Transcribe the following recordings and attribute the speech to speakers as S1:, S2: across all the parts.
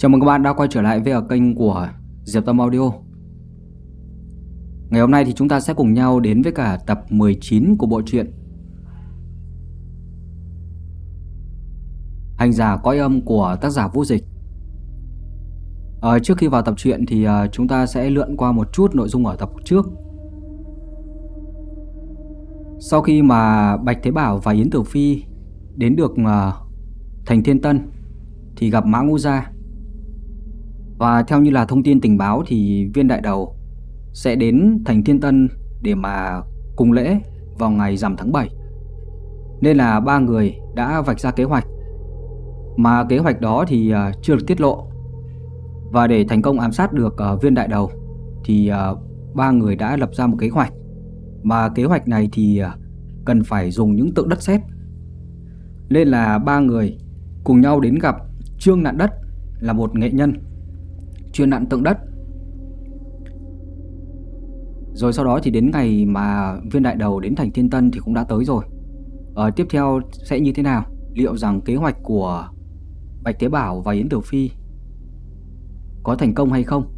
S1: Chào mừng các bạn đã quay trở lại với ở kênh của Diệp Tâm Audio. Ngày hôm nay thì chúng ta sẽ cùng nhau đến với cả tập 19 của bộ truyện. Hành giả cõi âm của tác giả Vũ Dịch. À, Trước khi vào tập truyện thì ờ, chúng ta sẽ lượn qua một chút nội dung ở tập trước. Sau khi mà Bạch Thế Bảo và Yến Tử Phi đến được ờ, thành Thiên Tân thì gặp Mã Ngũ Gia và theo như là thông tin tình báo thì viên đại đầu sẽ đến thành Thiên Tân để mà cùng lễ vào ngày rằm tháng 7. Nên là ba người đã vạch ra kế hoạch. Mà kế hoạch đó thì à, chưa được tiết lộ. Và để thành công ám sát được à, viên đại đầu thì à, ba người đã lập ra một kế hoạch. Mà kế hoạch này thì cần phải dùng những tượng đất sét. Nên là ba người cùng nhau đến gặp Trương Nạn Đất là một nghệ nhân chuyên nặn tượng đất. Rồi sau đó thì đến ngày mà viên đại đầu đến thành Thiên Tân thì cũng đã tới rồi. Ở tiếp theo sẽ như thế nào? Liệu rằng kế hoạch của Bạch Tế Bảo và Yến Tiểu Phi có thành công hay không?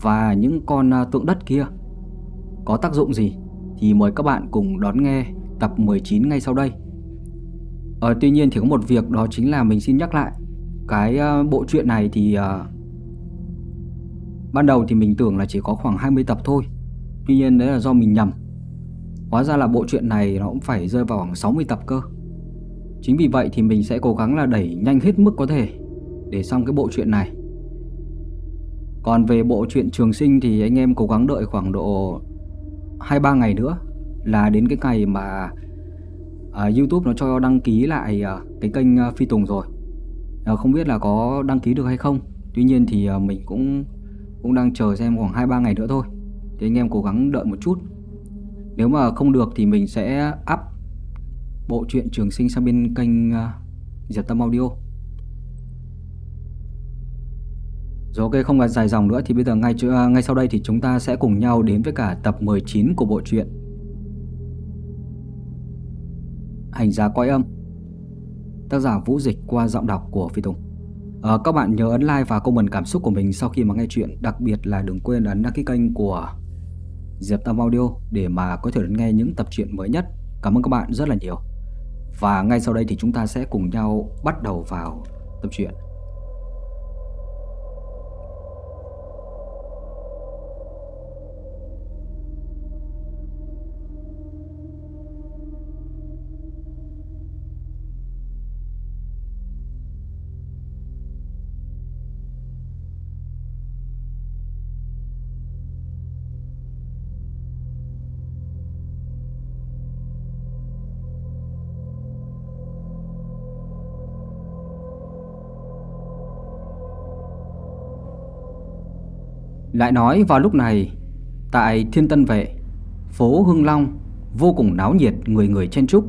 S1: Và những con à, tượng đất kia có tác dụng gì? Thì mời các bạn cùng đón nghe tập 19 ngay sau đây. Ờ, tuy nhiên thì có một việc đó chính là mình xin nhắc lại Cái à, bộ truyện này thì uh, Ban đầu thì mình tưởng là chỉ có khoảng 20 tập thôi. Tuy nhiên đấy là do mình nhầm. Hóa ra là bộ truyện này nó cũng phải rơi vào khoảng 60 tập cơ. Chính vì vậy thì mình sẽ cố gắng là đẩy nhanh hết mức có thể Để xong cái bộ truyện này. Còn về bộ truyện trường sinh thì anh em cố gắng đợi khoảng độ 2-3 ngày nữa Là đến cái ngày mà à, YouTube nó cho đăng ký lại à, cái kênh à, Phi Tùng rồi. À, Không biết là có đăng ký được hay không. Tuy nhiên thì à, mình cũng cũng đang chờ xem khoảng 2-3 ngày nữa thôi. Thì anh em cố gắng đợi một chút. Nếu mà không được thì mình sẽ up bộ truyện trường sinh sang bên kênh uh, Diệp Tâm Audio. Rồi ok không cần dài dòng nữa. Thì bây giờ ngay uh, ngay sau đây thì chúng ta sẽ cùng nhau đến với cả tập 19 của bộ truyện. Hành giá quay âm. Tác giả Vũ Dịch qua giọng đọc của Phi Tùng. À, các bạn nhớ ấn like và comment cảm xúc của mình sau khi mà nghe chuyện Đặc biệt là đừng quên ấn đăng ký kênh của Diệp Tâm Audio Để mà có thể nghe những tập truyện mới nhất. Cảm ơn các bạn rất là nhiều. Và ngay sau đây thì chúng ta sẽ cùng nhau bắt đầu vào tập truyện. Lại nói vào lúc này, Tại Thiên Tân Vệ, Phố Hưng Long Vô cùng náo nhiệt, người người chen trúc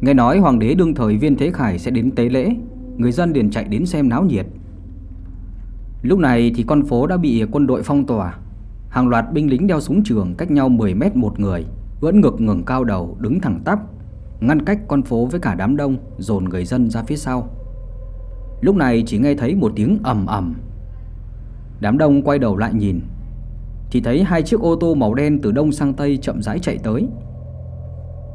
S1: Nghe nói hoàng đế đương thời viên thế khải sẽ đến tế lễ, Người dân liền chạy đến xem náo nhiệt. Lúc này thì con phố đã bị quân đội phong tỏa, Hàng loạt binh lính đeo súng trường cách nhau 10 mét một người Vẫn ngực ngừng cao đầu, đứng thẳng tắp, Ngăn cách con phố với cả đám đông, Dồn người dân ra phía sau. Lúc này chỉ nghe thấy một tiếng ầm ầm. Đám đông quay đầu lại nhìn. Thì thấy hai chiếc ô tô màu đen từ đông sang tây chậm rãi chạy tới.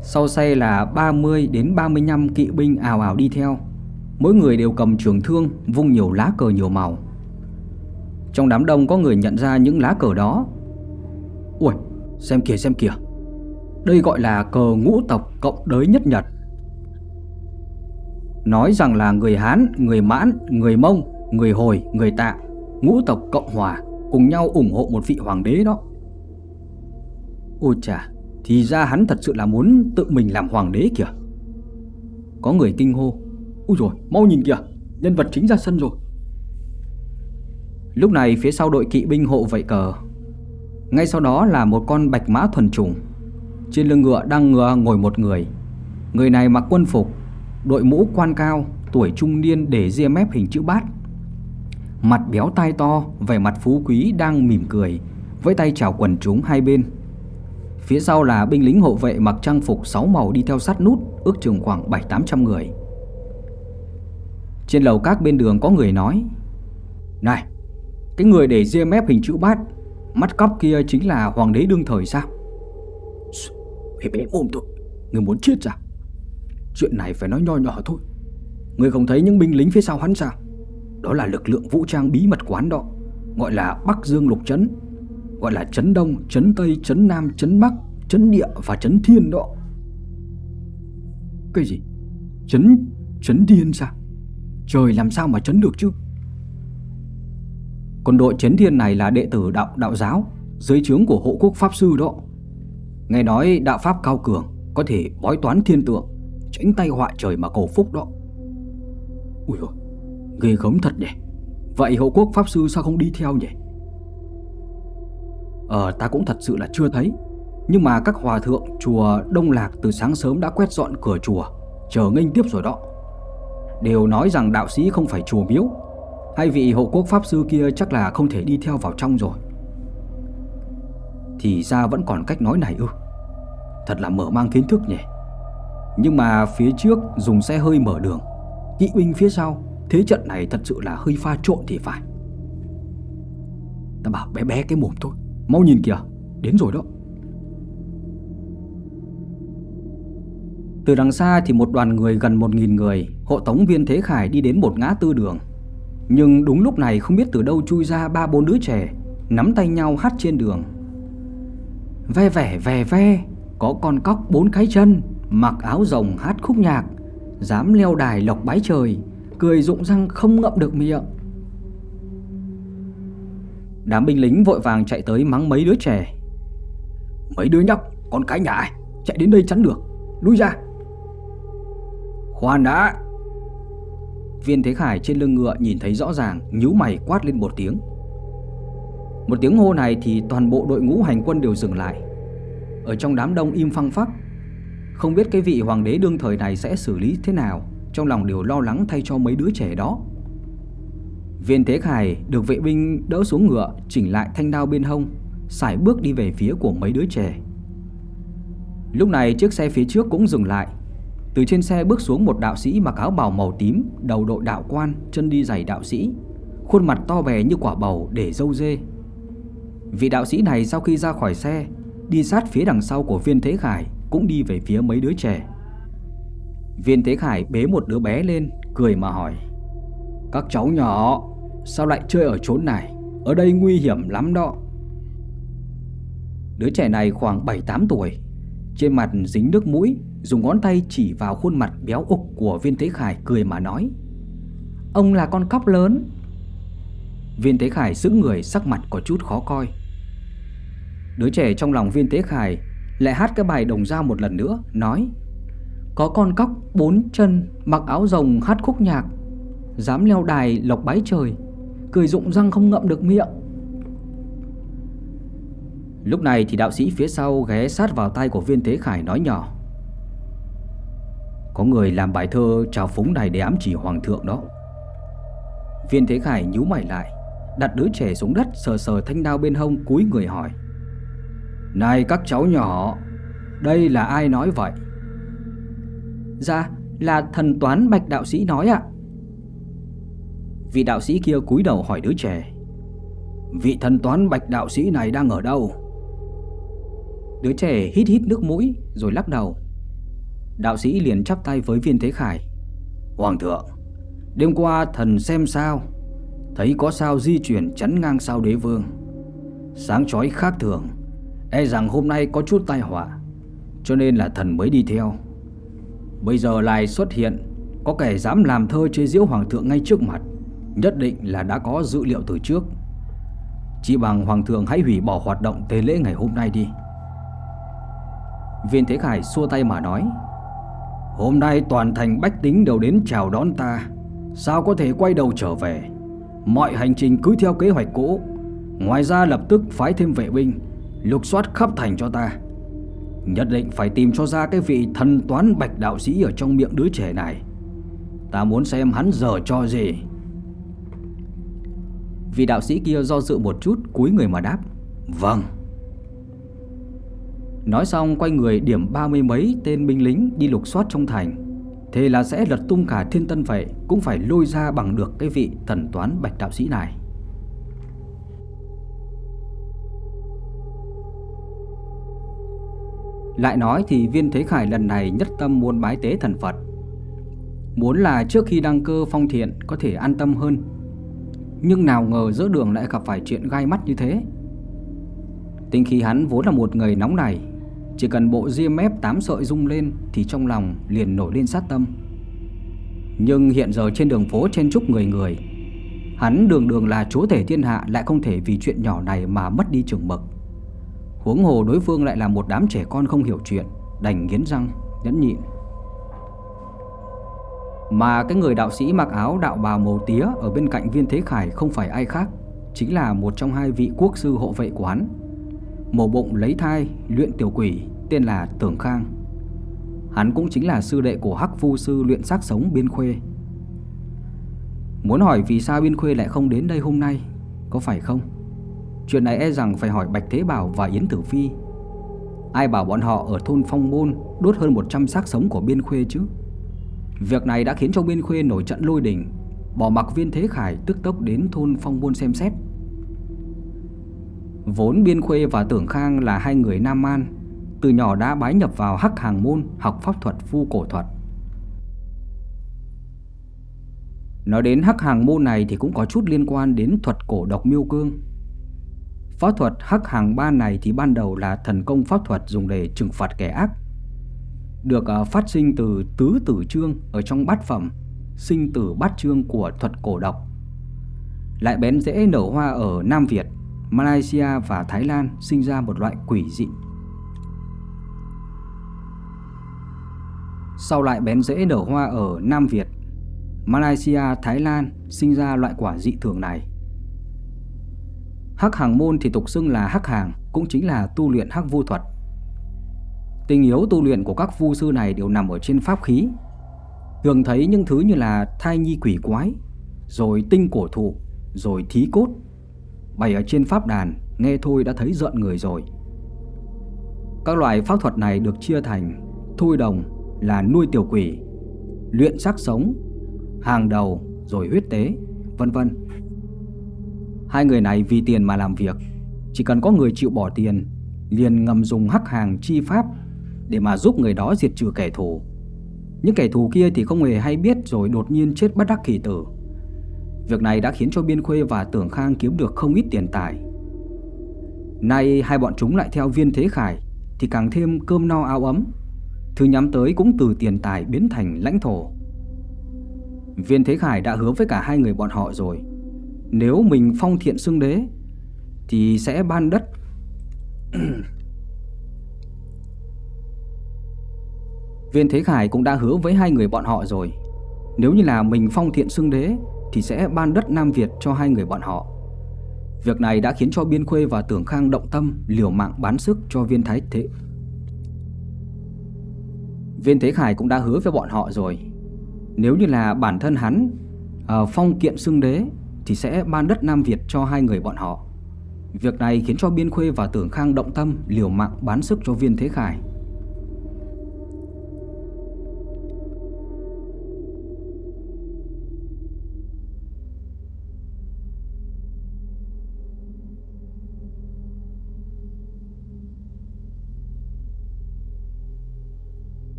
S1: Sau xe là 30 đến 35 kỵ binh ào ào đi theo. Mỗi người đều cầm trường thương Vung nhiều lá cờ nhiều màu. Trong đám đông có người nhận ra những lá cờ đó. Ui xem kìa xem kìa. Đây gọi là cờ ngũ tộc cộng đới nhất nhật. Nói rằng là người Hán, người Mãn, người Mông, người Hồi, người Tạ ngũ tộc Cộng Hòa cùng nhau ủng hộ một vị hoàng đế đó. Ôi chà, thì ra hắn thật sự là muốn tự mình làm hoàng đế kìa. Có người kinh hô, Úi rồi, mau nhìn kìa, nhân vật chính ra sân rồi. Lúc này phía sau đội kỵ binh hộ vệ cờ Ngay sau đó là một con bạch mã thuần trùng Trên lưng ngựa đang ngựa ngồi một người Người này mặc quân phục Đội mũ quan cao Tuổi trung niên để ria mép hình chữ bát Mặt béo tai to, vẻ mặt phú quý đang mỉm cười, với tay chào quần chúng hai bên. Phía sau là binh lính hộ vệ mặc trang phục sáu màu đi theo sát nút, ước chừng khoảng 7-800 người. Trên lầu các bên đường có người nói Này Cái người để ria mép hình chữ bát Mắt cóc kia chính là hoàng đế đương thời sao Bé bé ôm tôi Người muốn chết sao Chuyện này phải nói nho nhỏ thôi Người không thấy những binh lính phía sau hắn sao đó là lực lượng vũ trang bí mật quán đó Gọi là Bắc Dương Lục Trấn Gọi là Trấn Đông, Trấn Tây, Trấn Nam, Trấn Bắc Trấn Địa và Trấn Thiên đó Cái gì? Trấn, Trấn Thiên sao? Trời làm sao mà trấn được chứ? Còn đội Trấn Thiên này là đệ tử đạo đạo giáo Dưới trướng của hộ quốc Pháp Sư đó. Nghe nói đạo Pháp cao cường Có thể bói toán thiên tượng Tránh tay họa trời mà cầu phúc đó. Ui dồi Ghê gớm thật nhỉ? Vậy hộ quốc Pháp Sư sao không đi theo nhỉ? Ờ ta cũng thật sự là chưa thấy. Nhưng mà các hòa thượng chùa Đông Lạc từ sáng sớm đã quét dọn cửa chùa, Chờ nghênh tiếp rồi đó. Đều nói rằng đạo sĩ không phải chùa miếu. Hay vị hộ quốc Pháp Sư kia chắc là không thể đi theo vào trong rồi. Thì ra vẫn còn cách nói này ư? Thật là mở mang kiến thức nhỉ. Nhưng mà phía trước dùng xe hơi mở đường. Kỵ binh phía sau. Thế trận này thật sự là hơi pha trộn thì phải. Ta bảo bé bé cái mồm thôi, Mau nhìn kìa, Đến rồi đó. Từ đằng xa thì một đoàn người gần một nghìn người, Hộ tống viên Thế Khải đi đến một ngã tư đường. Nhưng đúng lúc này không biết từ đâu chui ra ba bốn đứa trẻ, Nắm tay nhau hát trên đường. Ve vẻ, ve ve, Có con cóc bốn cái chân, Mặc áo rồng hát khúc nhạc, Dám leo đài lọc bái trời. Cười rụng răng không ngậm được miệng. Đám binh lính vội vàng chạy tới mắng mấy đứa trẻ. Mấy đứa nhóc, Con cái nhà ai? Chạy đến đây chắn được, Lui ra. Khoan đã. Viên Thế Khải trên lưng ngựa nhìn thấy rõ ràng, nhíu mày quát lên một tiếng. Một tiếng hô này thì toàn bộ đội ngũ hành quân đều dừng lại. Ở trong đám đông im phăng phắc, Không biết cái vị hoàng đế đương thời này sẽ xử lý thế nào. Trong lòng đều lo lắng thay cho mấy đứa trẻ đó. Viên Thế Khải được vệ binh đỡ xuống ngựa Chỉnh lại thanh đao bên hông Sải bước đi về phía của mấy đứa trẻ. Lúc này chiếc xe phía trước cũng dừng lại. Từ trên xe bước xuống một đạo sĩ mặc áo bào màu tím Đầu đội đạo quan, chân đi giày đạo sĩ. Khuôn mặt to bè như quả bầu để dâu dê. Vị đạo sĩ này sau khi ra khỏi xe Đi sát phía đằng sau của viên Thế Khải Cũng đi về phía mấy đứa trẻ. Viên Thế Khải bế một đứa bé lên, Cười mà hỏi, Các cháu nhỏ, Sao lại chơi ở chốn này? Ở đây nguy hiểm lắm đó. Đứa trẻ này khoảng 7-8 tuổi, Trên mặt dính nước mũi, Dùng ngón tay chỉ vào khuôn mặt béo ục của viên Thế Khải cười mà nói, Ông là con cóc lớn. Viên Thế Khải giữ người, sắc mặt có chút khó coi. Đứa trẻ trong lòng viên Thế Khải Lại hát cái bài đồng dao một lần nữa, Nói có con cóc bốn chân, Mặc áo rồng hát khúc nhạc, Dám leo đài lộc bái trời, Cười rụng răng không ngậm được miệng. Lúc này thì đạo sĩ phía sau ghé sát vào tay của viên Thế Khải nói nhỏ. Có người làm bài thơ trào phúng này để ám chỉ hoàng thượng đó. Viên Thế Khải nhíu mày lại, Đặt đứa trẻ xuống đất sờ sờ thanh đao bên hông cúi người hỏi. Này các cháu nhỏ, Đây là ai nói vậy? Dạ là thần toán bạch đạo sĩ nói ạ. Vị đạo sĩ kia cúi đầu hỏi đứa trẻ, Vị thần toán bạch đạo sĩ này đang ở đâu? Đứa trẻ hít hít nước mũi rồi lắc đầu. Đạo sĩ liền chắp tay với viên thế khải. Hoàng thượng, Đêm qua thần xem sao? Thấy có sao di chuyển chắn ngang sao đế vương. Sáng chói khác thường E rằng hôm nay có chút tai họa, Cho nên là thần mới đi theo. Bây giờ lại xuất hiện, Có kẻ dám làm thơ chế giễu hoàng thượng ngay trước mặt, Nhất định là đã có dữ liệu từ trước. Chỉ bằng hoàng thượng hãy hủy bỏ hoạt động tế lễ ngày hôm nay đi. Viên Thế Khải xua tay mà nói, Hôm nay toàn thành bách tính đều đến chào đón ta, Sao có thể quay đầu trở về? Mọi hành trình cứ theo kế hoạch cũ, Ngoài ra lập tức phái thêm vệ binh, Lục soát khắp thành cho ta. Nhất định phải tìm cho ra cái vị thần toán bạch đạo sĩ Ở trong miệng đứa trẻ này. Ta muốn xem hắn giờ cho gì. Vị đạo sĩ kia do dự một chút, cúi người mà đáp Vâng. Nói xong, quay người điểm ba mươi mấy tên binh lính đi lục soát trong thành. Thế là sẽ lật tung cả thiên tân vậy Cũng phải lôi ra bằng được cái vị thần toán bạch đạo sĩ này. Lại nói thì viên Thế Khải lần này nhất tâm muốn bái tế thần Phật. Muốn là trước khi đăng cơ phong thiện có thể an tâm hơn. Nhưng nào ngờ giữa đường lại gặp phải chuyện gai mắt như thế. Tính khi hắn vốn là một người nóng này Chỉ cần bộ diêm ép tám sợi rung lên Thì trong lòng liền nổi lên sát tâm. Nhưng hiện giờ trên đường phố trên chúc người người, Hắn đường đường là chúa thể thiên hạ Lại không thể vì chuyện nhỏ này mà mất đi trường mực. Huống hồ đối phương lại là một đám trẻ con không hiểu chuyện Đành nghiến răng, nhẫn nhịn. Mà cái người đạo sĩ mặc áo đạo bào màu tía Ở bên cạnh viên thế khải không phải ai khác Chính là một trong hai vị quốc sư hộ vệ của hắn. Mổ bụng lấy thai, luyện tiểu quỷ Tên là Tưởng Khang. Hắn cũng chính là sư đệ của Hắc Phu Sư luyện xác sống Biên Khuê. Muốn hỏi vì sao Biên Khuê lại không đến đây hôm nay Có phải không? Chuyện này e rằng phải hỏi Bạch Thế Bảo và Yến Tử Phi. Ai bảo bọn họ ở thôn Phong Môn Đốt hơn 100 xác sống của Biên Khuê chứ? Việc này đã khiến cho Biên Khuê nổi trận lôi đình, Bỏ mặc viên Thế Khải tức tốc đến thôn Phong Môn xem xét. Vốn Biên Khuê và Tưởng Khang là hai người Nam Man, Từ nhỏ đã bái nhập vào Hắc Hàng Môn Học pháp thuật phu cổ thuật. Nói đến Hắc Hàng Môn này thì cũng có chút liên quan đến thuật cổ độc miêu cương. Pháp thuật hắc hàng ba này thì ban đầu là thần công pháp thuật dùng để trừng phạt kẻ ác Được ờ, phát sinh từ tứ tử chương ở trong bát phẩm Sinh tử bát chương của thuật cổ độc. Lại bén rễ nở hoa ở Nam Việt, Malaysia và Thái Lan sinh ra một loại quỷ dị. Sau lại bén rễ nở hoa ở Nam Việt, Malaysia, Thái Lan sinh ra loại quả dị thường này. Hắc hàng môn thì tục xưng là hắc hàng, cũng chính là tu luyện hắc vu thuật. Tình yếu tu luyện của các vu sư này đều nằm ở trên pháp khí. Thường thấy những thứ như là thai nhi quỷ quái, rồi tinh cổ thụ, rồi thí cốt. Bày ở trên pháp đàn, nghe thôi đã thấy giận người rồi. Các loại pháp thuật này được chia thành thôi đồng là nuôi tiểu quỷ, luyện xác sống, hàng đầu rồi huyết tế, vân vân. Hai người này vì tiền mà làm việc. Chỉ cần có người chịu bỏ tiền, Liền ngầm dùng hắc hàng chi pháp Để mà giúp người đó diệt trừ kẻ thù. Những kẻ thù kia thì không hề hay biết Rồi đột nhiên chết bất đắc kỳ tử. Việc này đã khiến cho Biên Khuê và Tưởng Khang kiếm được không ít tiền tài. Nay hai bọn chúng lại theo viên thế khải Thì càng thêm cơm no áo ấm. Thứ nhắm tới cũng từ tiền tài biến thành lãnh thổ. Viên Thế Khải đã hứa với cả hai người bọn họ rồi nếu mình phong thiện xưng đế Thì sẽ ban đất. Viên Thế Khải cũng đã hứa với hai người bọn họ rồi. Nếu như là mình phong thiện xưng đế Thì sẽ ban đất Nam Việt cho hai người bọn họ. Việc này đã khiến cho Biên Khuê và Tưởng Khang động tâm Liều mạng bán sức cho viên Thái Thế. Viên Thế Khải cũng đã hứa với bọn họ rồi. Nếu như là bản thân hắn uh, Phong kiện xưng đế thì sẽ ban đất Nam Việt cho hai người bọn họ. Việc này khiến cho Biên Khuê và Tưởng Khang động tâm liều mạng bán sức cho Viên Thế Khải.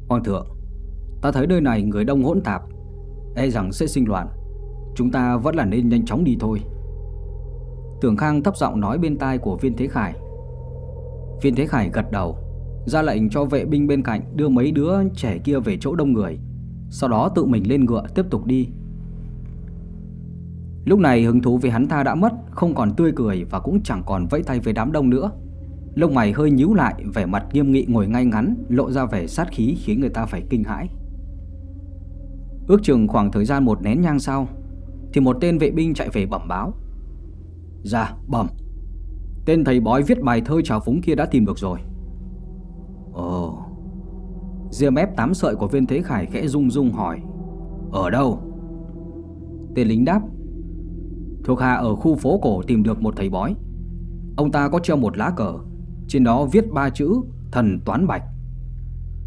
S1: Hoàng thượng, ta thấy nơi này người đông hỗn tạp, e rằng sẽ sinh loạn. Chúng ta vẫn là nên nhanh chóng đi thôi. Tưởng Khang thấp giọng nói bên tai của viên Thế Khải. Viên Thế Khải gật đầu, Ra lệnh cho vệ binh bên cạnh Đưa mấy đứa trẻ kia về chỗ đông người, Sau đó tự mình lên ngựa tiếp tục đi. Lúc này hứng thú về hắn ta đã mất, Không còn tươi cười và cũng chẳng còn vẫy tay với đám đông nữa. Lông mày hơi nhíu lại, Vẻ mặt nghiêm nghị ngồi ngay ngắn, Lộ ra vẻ sát khí khiến người ta phải kinh hãi. Ước chừng khoảng thời gian một nén nhang sau thì một tên vệ binh chạy về bẩm báo. Dạ bẩm. Tên thầy bói viết bài thơ trào phúng kia đã tìm được rồi. Ồ. Diêm ép tám sợi của viên thế khải khẽ rung rung hỏi, Ở đâu? Tên lính đáp, Thuộc hạ ở khu phố cổ tìm được một thầy bói. Ông ta có treo một lá cờ, Trên đó viết ba chữ Thần Toán Bạch.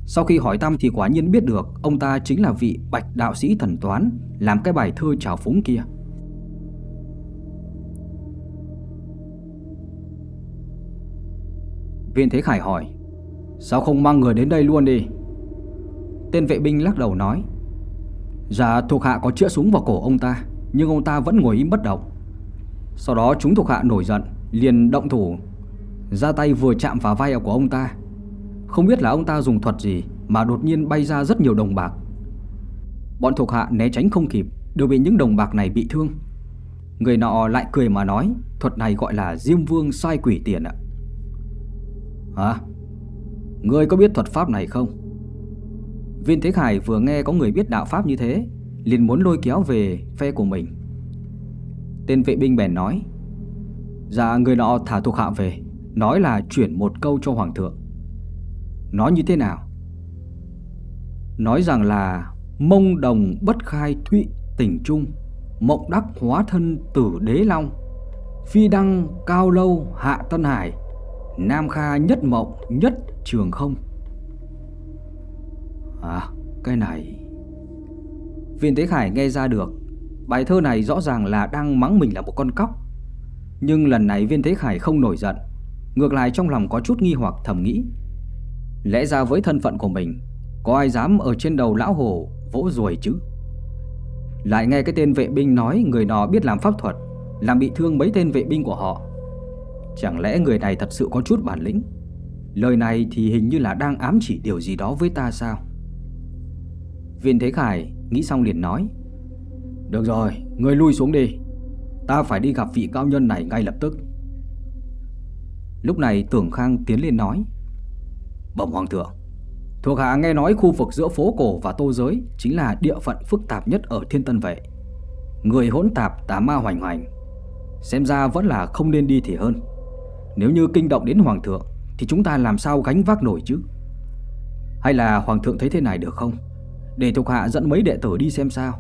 S1: Sau khi hỏi thăm thì quả nhiên biết được ông ta chính là vị bạch đạo sĩ thần toán, làm cái bài thơ trào phúng kia. Viên Thế Khải hỏi, Sao không mang người đến đây luôn đi? Tên vệ binh lắc đầu nói Dạ thuộc hạ có chữa súng vào cổ ông ta, Nhưng ông ta vẫn ngồi im bất động. Sau đó chúng thuộc hạ nổi giận, Liền động thủ, Ra tay vừa chạm vào vai của ông ta. Không biết là ông ta dùng thuật gì Mà đột nhiên bay ra rất nhiều đồng bạc. Bọn thuộc hạ né tránh không kịp Đều bị những đồng bạc này bị thương. Người nọ lại cười mà nói, Thuật này gọi là Diêm Vương sai quỷ tiền ạ. Hả? Ngươi có biết thuật pháp này không? Viên Thế Khải vừa nghe có người biết đạo pháp như thế, liền muốn lôi kéo về phe của mình. Tên vệ binh bèn nói Dạ người nọ thả thuộc hạ về, Nói là chuyển một câu cho hoàng thượng. Nói như thế nào? Nói rằng là Mông đồng bất khai thụy tỉnh trung, Mộng đắc hóa thân tử đế long, Phi đăng cao lâu hạ tân hải, Nam Kha nhất mộng nhất trường không. À cái này. Viên thế Khải nghe ra được, Bài thơ này rõ ràng là đang mắng mình là một con cóc. Nhưng lần này Viên Thế Khải không nổi giận, Ngược lại trong lòng có chút nghi hoặc thầm nghĩ. Lẽ ra với thân phận của mình Có ai dám ở trên đầu lão hồ vỗ ruồi chứ? Lại nghe cái tên vệ binh nói Người nó biết làm pháp thuật Làm bị thương mấy tên vệ binh của họ. Chẳng lẽ người này thật sự có chút bản lĩnh? Lời này thì hình như là đang ám chỉ điều gì đó với ta sao? Viên Thế Khải nghĩ xong liền nói Được rồi, người lui xuống đi. Ta phải đi gặp vị cao nhân này ngay lập tức. Lúc này Tưởng Khang tiến lên nói Bẩm Hoàng thượng. Thuộc hạ nghe nói khu vực giữa phố cổ và tô giới Chính là địa phận phức tạp nhất ở thiên tân vệ. Người hỗn tạp tà ma hoành hoành, Xem ra vẫn là không nên đi thì hơn. Nếu như kinh động đến Hoàng thượng, Thì chúng ta làm sao gánh vác nổi chứ? Hay là Hoàng thượng thấy thế này được không? Để thuộc hạ dẫn mấy đệ tử đi xem sao.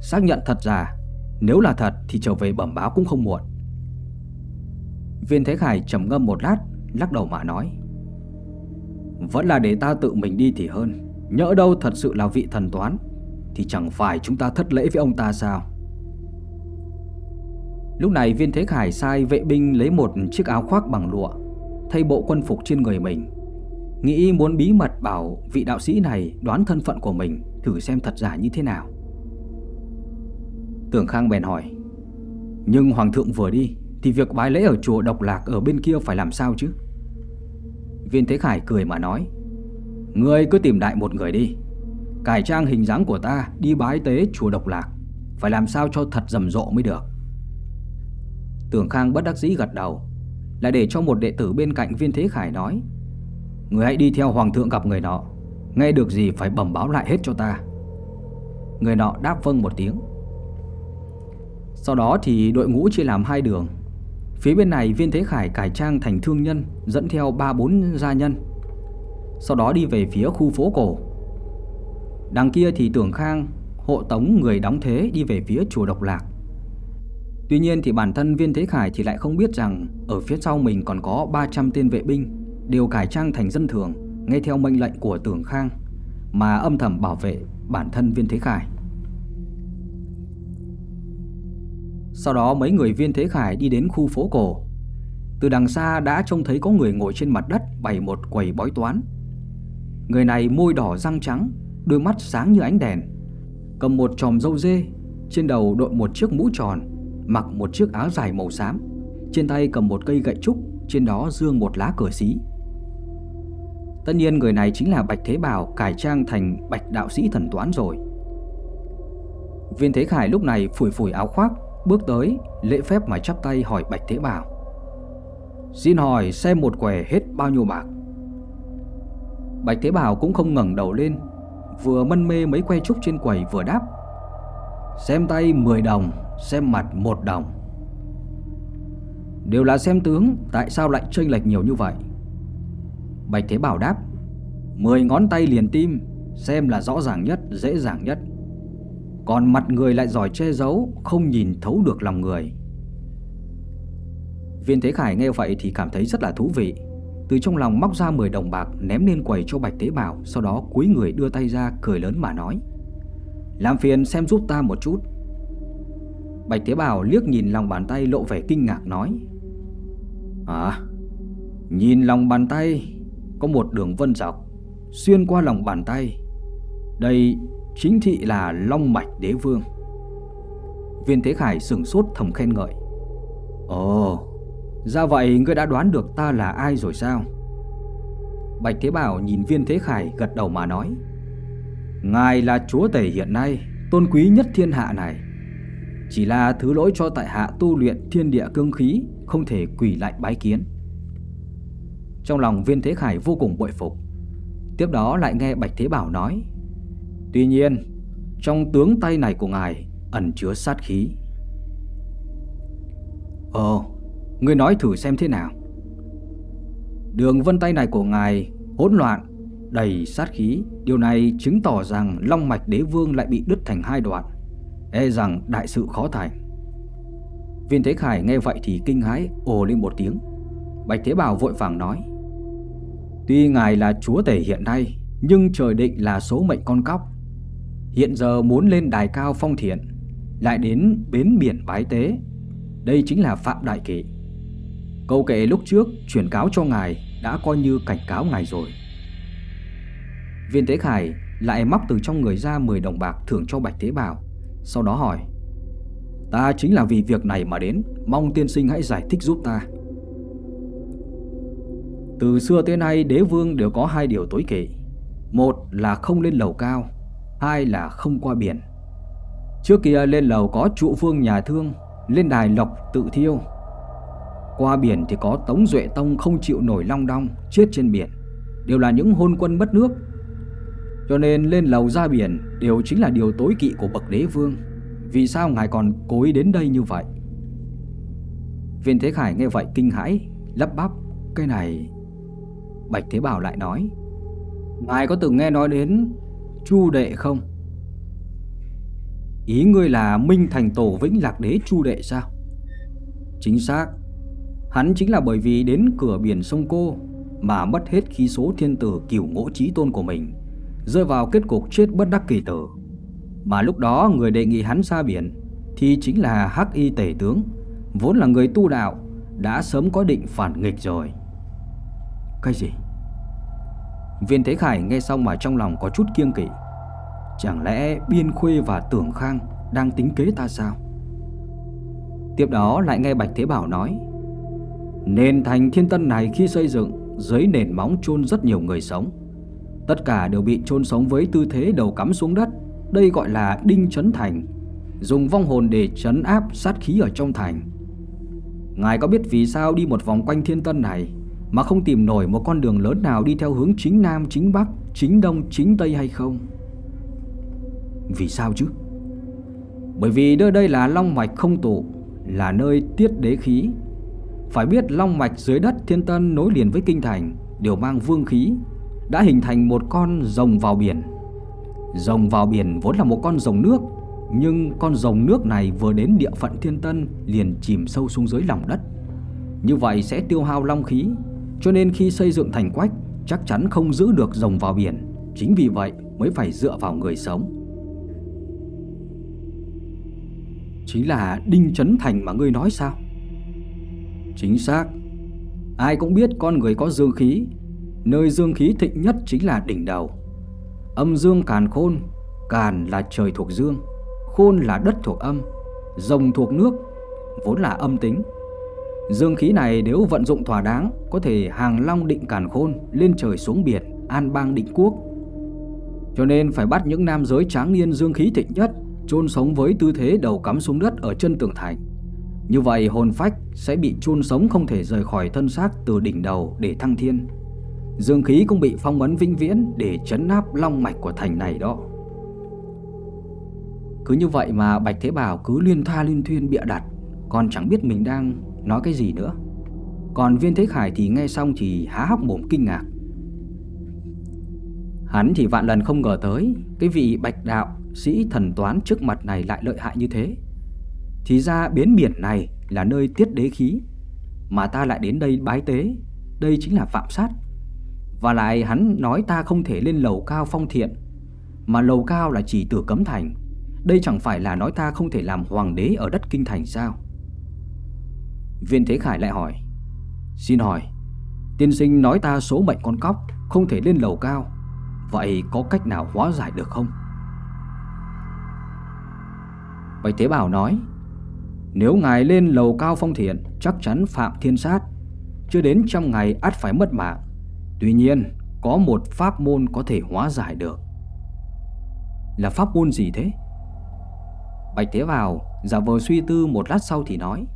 S1: Xác nhận thật giả Nếu là thật thì trở về bẩm báo cũng không muộn. Viên Thế Khải trầm ngâm một lát, Lắc đầu mà nói. Vẫn là để ta tự mình đi thì hơn. Nhỡ đâu thật sự là vị thần toán, Thì chẳng phải chúng ta thất lễ với ông ta sao? Lúc này viên thế khải sai vệ binh lấy một chiếc áo khoác bằng lụa, Thay bộ quân phục trên người mình. Nghĩ muốn bí mật bảo vị đạo sĩ này đoán thân phận của mình, Thử xem thật giả như thế nào. Tưởng Khang bèn hỏi, Nhưng Hoàng thượng vừa đi, Thì việc bái lễ ở chùa độc lạc ở bên kia phải làm sao chứ? Viên Thế Khải cười mà nói, Ngươi cứ tìm đại một người đi. Cải trang hình dáng của ta, đi bái tế chùa độc lạc, Phải làm sao cho thật rầm rộ mới được. Tưởng Khang bất đắc dĩ gật đầu, Lại để cho một đệ tử bên cạnh viên thế khải nói Người hãy đi theo hoàng thượng gặp người nọ, Nghe được gì phải bẩm báo lại hết cho ta. Người nọ đáp vâng một tiếng. Sau đó thì đội ngũ chia làm hai đường. Phía bên này viên thế khải cải trang thành thương nhân Dẫn theo 3-4 gia nhân, Sau đó đi về phía khu phố cổ Đằng kia thì tưởng khang, Hộ tống người đóng thế đi về phía chùa Độc Lạc Tuy nhiên thì bản thân Viên Thế Khải thì lại không biết rằng ở phía sau mình còn có 300 tên vệ binh, đều cải trang thành dân thường, nghe theo mệnh lệnh của Tưởng Khang, mà âm thầm bảo vệ bản thân Viên Thế Khải. Sau đó mấy người Viên Thế Khải đi đến khu phố cổ. Từ đằng xa đã trông thấy có người ngồi trên mặt đất bày một quầy bói toán. Người này môi đỏ răng trắng, đôi mắt sáng như ánh đèn, cầm một chòm râu dê, trên đầu đội một chiếc mũ tròn mặc một chiếc áo dài màu xám, trên tay cầm một cây gậy trúc, trên đó dương một lá cờ xí. Tất nhiên người này chính là Bạch Thế Bảo cải trang thành Bạch Đạo Sĩ Thần Toán rồi. Viên Thế Khải lúc này phủi phủi áo khoác, bước tới, lễ phép mà chắp tay hỏi Bạch Thế Bảo. Xin hỏi xem một quẻ hết bao nhiêu bạc? Bạch Thế Bảo cũng không ngẩng đầu lên, vừa mân mê mấy que trúc trên quầy vừa đáp. Xem tay 10 đồng, xem mặt một đồng Đều là xem tướng Tại sao lại chênh lệch nhiều như vậy Bạch Thế Bảo đáp Mười ngón tay liền tim Xem là rõ ràng nhất, dễ dàng nhất Còn mặt người lại giỏi che giấu Không nhìn thấu được lòng người Viên Thế Khải nghe vậy thì cảm thấy rất là thú vị. Từ trong lòng móc ra 10 đồng bạc, ném lên quầy cho Bạch Tế Bảo, Sau đó cúi người đưa tay ra, cười lớn mà nói, Làm phiền xem giúp ta một chút. Bạch Tế Bảo liếc nhìn lòng bàn tay lộ vẻ kinh ngạc nói À Nhìn lòng bàn tay, Có một đường vân dọc, Xuyên qua lòng bàn tay. Đây chính thị là Long Mạch Đế Vương. Viên Thế Khải sừng sốt thầm khen ngợi, Ồ ra vậy ngươi đã đoán được ta là ai rồi sao? Bạch Thế Bảo nhìn viên Thế Khải gật đầu mà nói, Ngài là chúa tể hiện nay, Tôn quý nhất thiên hạ này. Chỉ là thứ lỗi cho tại hạ tu luyện thiên địa cương khí Không thể quỳ lại bái kiến. Trong lòng viên Thế Khải vô cùng bội phục. Tiếp đó lại nghe Bạch Thế Bảo nói, Tuy nhiên, Trong tướng tay này của ngài Ẩn chứa sát khí. Ồ Ngươi nói thử xem thế nào. Đường vân tay này của ngài hỗn loạn, Đầy sát khí. Điều này chứng tỏ rằng Long mạch đế vương lại bị đứt thành hai đoạn E rằng đại sự khó thành. Viên Thế Khải nghe vậy thì kinh hãi, ồ lên một tiếng. Bạch Thế Bảo vội vàng nói, Tuy ngài là chúa tể hiện nay, Nhưng trời định là số mệnh con cóc. Hiện giờ muốn lên đài cao phong thiện, Lại đến bến biển bái tế. Đây chính là phạm đại kỵ. Câu kệ lúc trước chuyển cáo cho ngài Đã coi như cảnh cáo ngài rồi. Viên Tế Khải lại móc từ trong người ra 10 đồng bạc thưởng cho Bạch Tế Bảo, Sau đó hỏi, Ta chính là vì việc này mà đến, Mong tiên sinh hãy giải thích giúp ta. Từ xưa tới nay, đế vương đều có hai điều tối kỵ. Một là không lên lầu cao, Hai là không qua biển. Trước kia lên lầu có trụ vương nhà thương, Lên đài lộc tự thiêu. Qua biển thì có Tống Duệ Tông không chịu nổi long đong, Chết trên biển. Đều là những hôn quân mất nước. Cho nên lên lầu ra biển Đều chính là điều tối kỵ của bậc đế vương. Vì sao ngài còn cố ý đến đây như vậy? Viên Thế Khải nghe vậy kinh hãi, Lắp bắp, Cái này, Bạch Thế Bảo lại nói, Ngài có từng nghe nói đến Chu đệ không? Ý ngươi là Minh Thành Tổ Vĩnh Lạc Đế Chu đệ sao? Chính xác. Hắn chính là bởi vì đến cửa biển sông Cô Mà mất hết khí số thiên tử cửu ngỗ trí tôn của mình, Rơi vào kết cục chết bất đắc kỳ tử Mà lúc đó người đề nghị hắn ra biển Thì chính là Hắc Y Tể Tướng, Vốn là người tu đạo, Đã sớm có định phản nghịch rồi Cái gì? Viên Thế Khải nghe xong mà trong lòng có chút kiêng kỵ Chẳng lẽ Biên Khuê và Tưởng Khang đang tính kế ta sao? Tiếp đó lại nghe Bạch Thế Bảo nói Nền thành thiên tân này khi xây dựng Dưới nền móng chôn rất nhiều người sống Tất cả đều bị chôn sống với tư thế đầu cắm xuống đất Đây gọi là đinh chấn thành Dùng vong hồn để chấn áp sát khí ở trong thành Ngài có biết vì sao đi một vòng quanh thiên tân này mà không tìm nổi một con đường lớn nào đi theo hướng chính Nam, chính Bắc, chính Đông, chính Tây hay không? Vì sao chứ? Bởi vì nơi đây là long mạch không tụ, là nơi tiết đế khí. Phải biết long mạch dưới đất thiên tân nối liền với kinh thành đều mang vương khí, đã hình thành một con rồng vào biển. Rồng vào biển vốn là một con rồng nước, nhưng con rồng nước này vừa đến địa phận thiên tân liền chìm sâu xuống dưới lòng đất. Như vậy sẽ tiêu hao long khí cho nên khi xây dựng thành quách Chắc chắn không giữ được rồng vào biển Chính vì vậy mới phải dựa vào người sống Chính là Đinh Trấn Thành mà ngươi nói sao Chính xác. Ai cũng biết con người có dương khí. Nơi dương khí thịnh nhất chính là đỉnh đầu. Âm dương càn khôn, Càn là trời thuộc dương, Khôn là đất thuộc âm, Rồng thuộc nước, Vốn là âm tính. Dương khí này nếu vận dụng thỏa đáng, Có thể hàng long định càn khôn, Lên trời xuống biển, An bang định quốc. Cho nên phải bắt những nam giới tráng niên dương khí thịnh nhất, chôn sống với tư thế đầu cắm xuống đất ở chân tường thành. Như vậy hồn phách sẽ bị chôn sống không thể rời khỏi thân xác từ đỉnh đầu để thăng thiên. Dương khí cũng bị phong ấn vĩnh viễn để chấn áp long mạch của thành này đó. Cứ như vậy mà Bạch Thế Bảo cứ liên tha liên thuyên bịa đặt, Còn chẳng biết mình đang nói cái gì nữa. Còn viên thế khải thì nghe xong thì há hốc mồm kinh ngạc. Hắn thì vạn lần không ngờ tới Cái vị bạch đạo sĩ thần toán trước mặt này lại lợi hại như thế. Thì ra biến biển này là nơi tiết đế khí Mà ta lại đến đây bái tế đây chính là phạm sát. Và lại hắn nói ta không thể lên lầu cao phong thiện, mà lầu cao là chỉ tử cấm thành. Đây chẳng phải là nói ta không thể làm hoàng đế ở đất kinh thành sao? Viên Thế Khải lại hỏi, xin hỏi, tiên sinh nói ta số mệnh con cóc, không thể lên lầu cao, vậy có cách nào hóa giải được không? Bạch Thế Bảo nói, nếu ngài lên lầu cao phong thiện, chắc chắn phạm thiên sát, chưa đến trăm ngày ắt phải mất mạng. Tuy nhiên, có một pháp môn có thể hóa giải được. Là pháp môn gì thế? Bạch Thế Vào giả vờ suy tư một lát sau thì nói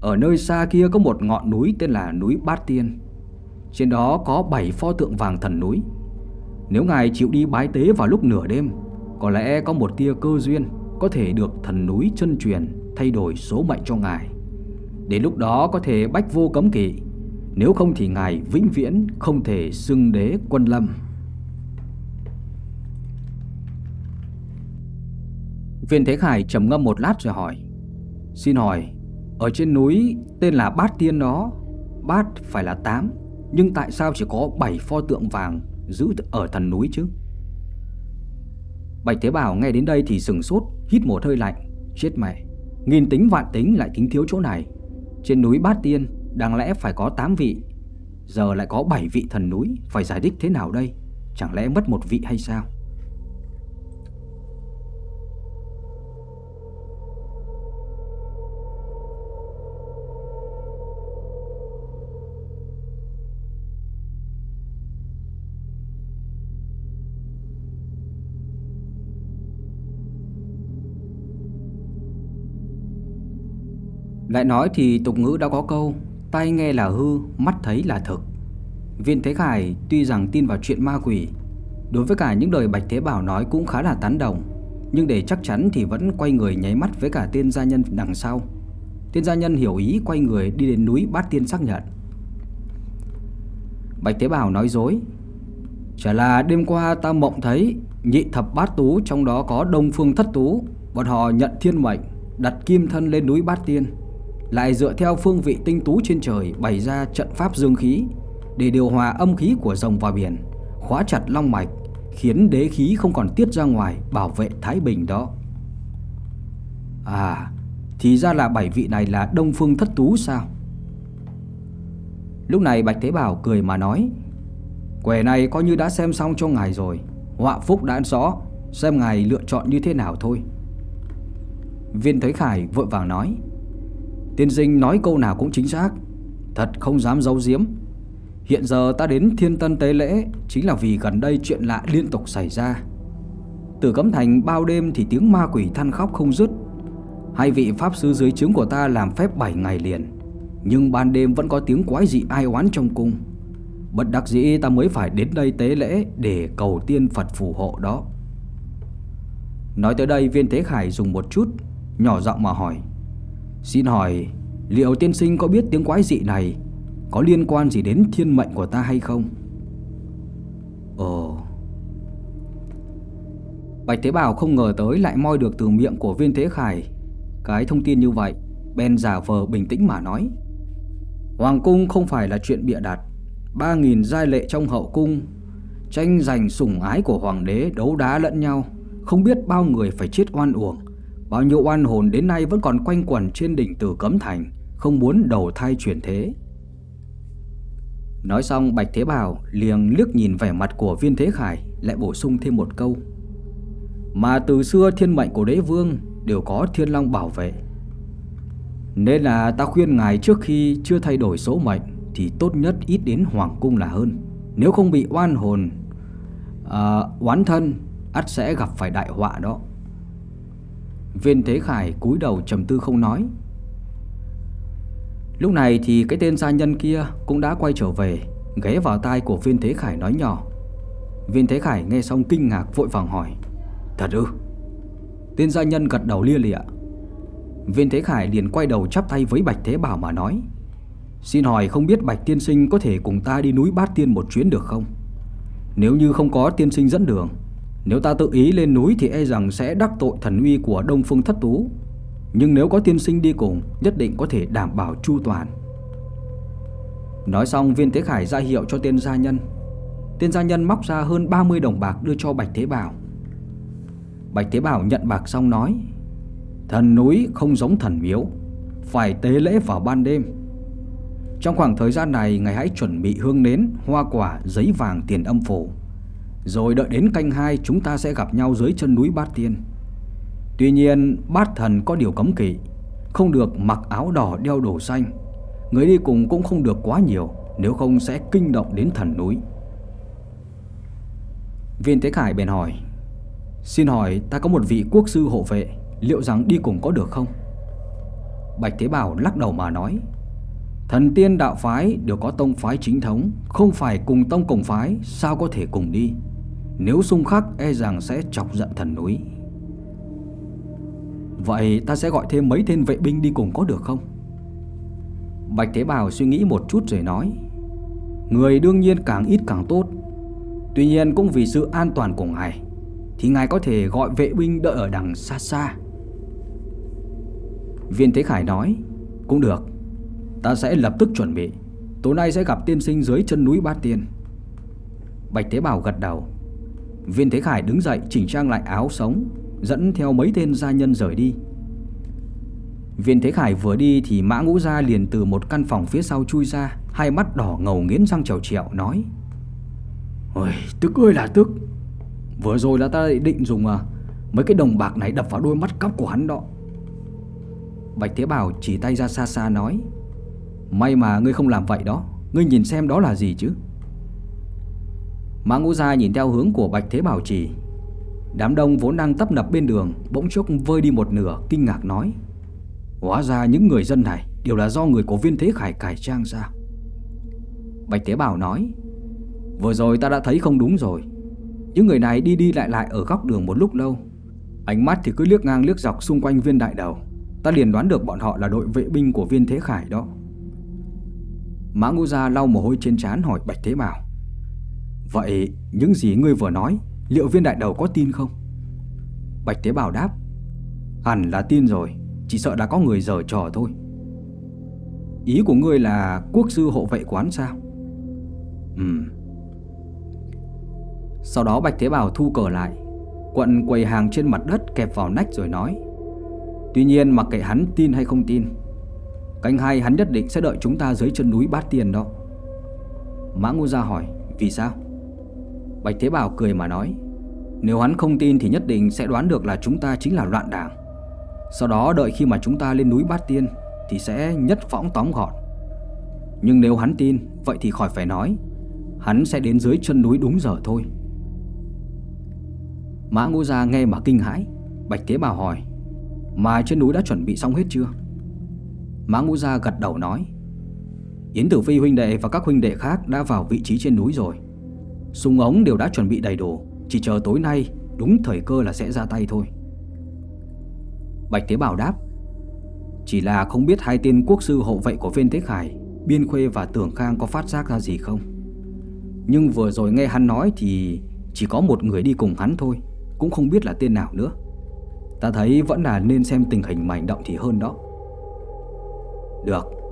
S1: Ở nơi xa kia có một ngọn núi tên là núi Bát Tiên Trên đó có 7 pho tượng vàng thần núi Nếu ngài chịu đi bái tế vào lúc nửa đêm Có lẽ có một tia cơ duyên Có thể được thần núi chân truyền thay đổi số mệnh cho ngài. Đến lúc đó có thể bách vô cấm kỵ, Nếu không thì ngài vĩnh viễn không thể xưng đế quân lâm. Viên Thế Khải trầm ngâm một lát rồi hỏi, Xin hỏi, Ở trên núi tên là Bát Tiên đó, Bát phải là 8 Nhưng tại sao chỉ có 7 pho tượng vàng Giữ ở thần núi chứ? Bạch Thế Bảo nghe đến đây thì sừng sốt, Hít một hơi lạnh, Chết mẹ Nghìn tính vạn tính lại kính thiếu chỗ này. Trên núi Bát Tiên Đáng lẽ phải có 8 vị. Giờ lại có 7 vị thần núi, Phải giải thích thế nào đây? Chẳng lẽ mất một vị hay sao? Lại nói thì tục ngữ đã có câu Tai nghe là hư, mắt thấy là thực. Viên Thế Khải tuy rằng tin vào chuyện ma quỷ Đối với cả những lời Bạch Thế Bảo nói cũng khá là tán đồng Nhưng để chắc chắn thì vẫn quay người nháy mắt với cả tiên gia nhân đằng sau. Tiên gia nhân hiểu ý quay người đi đến núi Bát Tiên xác nhận Bạch Thế Bảo nói dối Chả là đêm qua ta mộng thấy Nhị thập bát tú trong đó có đông phương thất tú Bọn họ nhận thiên mệnh Đặt kim thân lên núi Bát Tiên lại dựa theo phương vị tinh tú trên trời bày ra trận pháp dương khí để điều hòa âm khí của rồng và biển, khóa chặt long mạch, khiến đế khí không còn tiết ra ngoài bảo vệ Thái Bình đó. À, thì ra là bảy vị này là Đông Phương Thất Tú sao? Lúc này Bạch Thế Bảo cười mà nói Quẻ này coi như đã xem xong cho ngài rồi Họa phúc đã rõ Xem ngài lựa chọn như thế nào thôi Viên Thới Khải vội vàng nói Tiên sinh nói câu nào cũng chính xác. Thật không dám giấu giếm. Hiện giờ ta đến thiên tân tế lễ, Chính là vì gần đây chuyện lạ liên tục xảy ra. Từ cấm thành bao đêm thì tiếng ma quỷ than khóc không dứt. Hai vị pháp sư dưới trướng của ta làm phép 7 ngày liền, Nhưng ban đêm vẫn có tiếng quái dị ai oán trong cung. Bất đắc dĩ ta mới phải đến đây tế lễ Để cầu tiên Phật phù hộ đó. Nói tới đây, viên Thế Khải dùng một chút, Nhỏ giọng mà hỏi. Xin hỏi liệu tiên sinh có biết tiếng quái dị này Có liên quan gì đến thiên mệnh của ta hay không? Ồ. Bạch Tế Bảo không ngờ tới lại moi được từ miệng của viên Thế Khải. Cái thông tin như vậy Ben giả vờ bình tĩnh mà nói. Hoàng cung không phải là chuyện bịa đặt. Ba nghìn giai lệ trong hậu cung Tranh giành sủng ái của hoàng đế đấu đá lẫn nhau. Không biết bao người phải chết oan uổng Bao nhiêu oan hồn đến nay vẫn còn quanh quẩn trên đỉnh tử cấm thành Không muốn đầu thai chuyển thế. Nói xong Bạch Thế Bảo liền liếc nhìn vẻ mặt của viên thế khải Lại bổ sung thêm một câu. Mà từ xưa thiên mệnh của đế vương đều có thiên long bảo vệ. Nên là ta khuyên ngài trước khi chưa thay đổi số mệnh Thì tốt nhất ít đến hoàng cung là hơn. Nếu không bị oan hồn à, Oán thân ắt sẽ gặp phải đại họa đó. Viên Thế Khải cúi đầu trầm tư không nói. Lúc này thì cái tên gia nhân kia cũng đã quay trở về, Ghé vào tai của viên Thế Khải nói nhỏ. Viên Thế Khải nghe xong kinh ngạc vội vàng hỏi, Thật ư? Tên gia nhân gật đầu lia lịa. Viên Thế Khải liền quay đầu chắp tay với Bạch Thế Bảo mà nói, Xin hỏi không biết Bạch Tiên Sinh có thể cùng ta đi núi Bát Tiên một chuyến được không? Nếu như không có Tiên Sinh dẫn đường nếu ta tự ý lên núi thì e rằng sẽ đắc tội thần uy của Đông Phương Thất Tú. Nhưng nếu có tiên sinh đi cùng Nhất định có thể đảm bảo chu toàn. Nói xong viên tế khải ra hiệu cho tên gia nhân. Tên gia nhân móc ra hơn 30 đồng bạc đưa cho Bạch Thế Bảo. Bạch Thế Bảo nhận bạc xong nói Thần núi không giống thần miếu Phải tế lễ vào ban đêm. Trong khoảng thời gian này Ngài hãy chuẩn bị hương nến, hoa quả, giấy vàng tiền âm phủ. Rồi đợi đến canh hai, Chúng ta sẽ gặp nhau dưới chân núi Bát Tiên. Tuy nhiên, bát thần có điều cấm kỵ. Không được mặc áo đỏ đeo đồ xanh. Người đi cùng cũng không được quá nhiều, Nếu không sẽ kinh động đến thần núi. Viên Thế Khải bèn hỏi, Xin hỏi ta có một vị quốc sư hộ vệ, Liệu rằng đi cùng có được không? Bạch Thế Bảo lắc đầu mà nói, Thần tiên đạo phái đều có tông phái chính thống, Không phải cùng tông cùng phái, Sao có thể cùng đi? Nếu xung khắc e rằng sẽ chọc giận thần núi. Vậy ta sẽ gọi thêm mấy tên vệ binh đi cùng có được không? Bạch Thế Bảo suy nghĩ một chút rồi nói, Người đương nhiên càng ít càng tốt. Tuy nhiên cũng vì sự an toàn của ngài, Thì ngài có thể gọi vệ binh đợi ở đằng xa xa. Viên Thế Khải nói, Cũng được, Ta sẽ lập tức chuẩn bị. Tối nay sẽ gặp tiên sinh dưới chân núi Bát Tiên. Bạch Thế Bảo gật đầu. Viên Thế Khải đứng dậy chỉnh trang lại áo sống Dẫn theo mấy tên gia nhân rời đi. Viên Thế Khải vừa đi thì Mã Ngũ Gia liền từ một căn phòng phía sau chui ra Hai mắt đỏ ngầu nghiến răng trèo trèo nói Ôi, tức ơi là tức. Vừa rồi là ta định dùng à, mấy cái đồng bạc này đập vào đôi mắt cóc của hắn đó. Bạch Thế Bảo chỉ tay ra xa xa nói May mà ngươi không làm vậy đó Ngươi nhìn xem đó là gì chứ? Mã Ngũ Gia nhìn theo hướng của Bạch Thế Bảo chỉ Đám đông vốn đang tấp nập bên đường, Bỗng chốc vơi đi một nửa, Kinh ngạc nói, Hóa ra những người dân này Đều là do người của viên thế khải cải trang ra. Bạch Thế Bảo nói, Vừa rồi ta đã thấy không đúng rồi. Những người này đi đi lại lại ở góc đường một lúc lâu. Ánh mắt thì cứ liếc ngang liếc dọc xung quanh viên đại đầu. Ta liền đoán được bọn họ là đội vệ binh của viên thế khải đó. Mã Ngũ Gia lau mồ hôi trên trán hỏi Bạch Thế Bảo Vậy những gì ngươi vừa nói, Liệu viên đại đầu có tin không? Bạch Thế Bảo đáp, Hẳn là tin rồi, Chỉ sợ đã có người dở trò thôi. Ý của ngươi là quốc sư hộ vệ quán sao? Ừ Sau đó Bạch Thế Bảo thu cờ lại, Quận quầy hàng trên mặt đất kẹp vào nách rồi nói, Tuy nhiên mặc kệ hắn tin hay không tin, cánh hai hắn nhất định sẽ đợi chúng ta dưới chân núi bát tiền đó. Mã Ngô Gia hỏi, Vì sao? Bạch Thế Bảo cười mà nói, Nếu hắn không tin thì nhất định sẽ đoán được là chúng ta chính là loạn đảng. Sau đó đợi khi mà chúng ta lên núi Bát Tiên Thì sẽ nhất phõng tóm gọn. Nhưng nếu hắn tin, Vậy thì khỏi phải nói, Hắn sẽ đến dưới chân núi đúng giờ thôi. Mã Ngô Gia nghe mà kinh hãi, Bạch Thế Bảo hỏi, Mà trên núi đã chuẩn bị xong hết chưa? Mã Ngô Gia gật đầu nói, Yến Tử Phi huynh đệ và các huynh đệ khác đã vào vị trí trên núi rồi. Súng ống đều đã chuẩn bị đầy đủ, Chỉ chờ tối nay, đúng thời cơ là sẽ ra tay thôi. Bạch tế Bảo đáp, Chỉ là không biết hai tên quốc sư hộ vệ của viên Thế Khải, Biên Khuê và Tưởng Khang có phát giác ra gì không. Nhưng vừa rồi nghe hắn nói thì Chỉ có một người đi cùng hắn thôi, Cũng không biết là tên nào nữa. Ta thấy vẫn là nên xem tình hình mảnh động thì hơn đó. Được.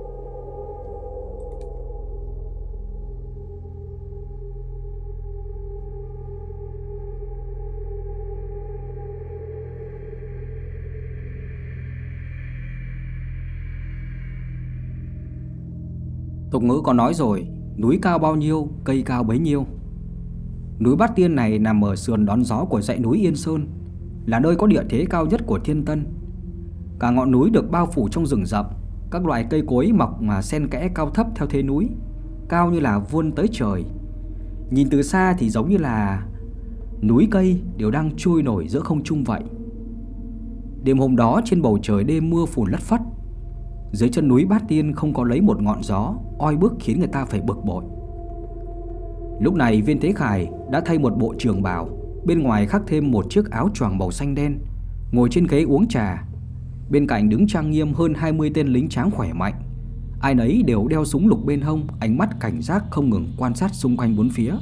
S1: Tục ngữ có nói rồi Núi cao bao nhiêu, cây cao bấy nhiêu. Núi Bát Tiên này nằm ở sườn đón gió của dãy núi Yên Sơn Là nơi có địa thế cao nhất của thiên tân. Cả ngọn núi được bao phủ trong rừng rậm Các loại cây cối mọc mà xen kẽ cao thấp theo thế núi Cao như là vuông tới trời. Nhìn từ xa thì giống như là Núi cây đều đang trôi nổi giữa không trung vậy. Đêm hôm đó trên bầu trời đêm mưa phùn lất phất dưới chân núi Bát Tiên không có lấy một ngọn gió, Oi bức khiến người ta phải bực bội. Lúc này viên thế khải đã thay một bộ trường bào, Bên ngoài khắc thêm một chiếc áo choàng màu xanh đen, Ngồi trên ghế uống trà. Bên cạnh đứng trang nghiêm hơn 20 tên lính tráng khỏe mạnh, Ai nấy đều đeo súng lục bên hông, Ánh mắt cảnh giác không ngừng quan sát xung quanh bốn phía.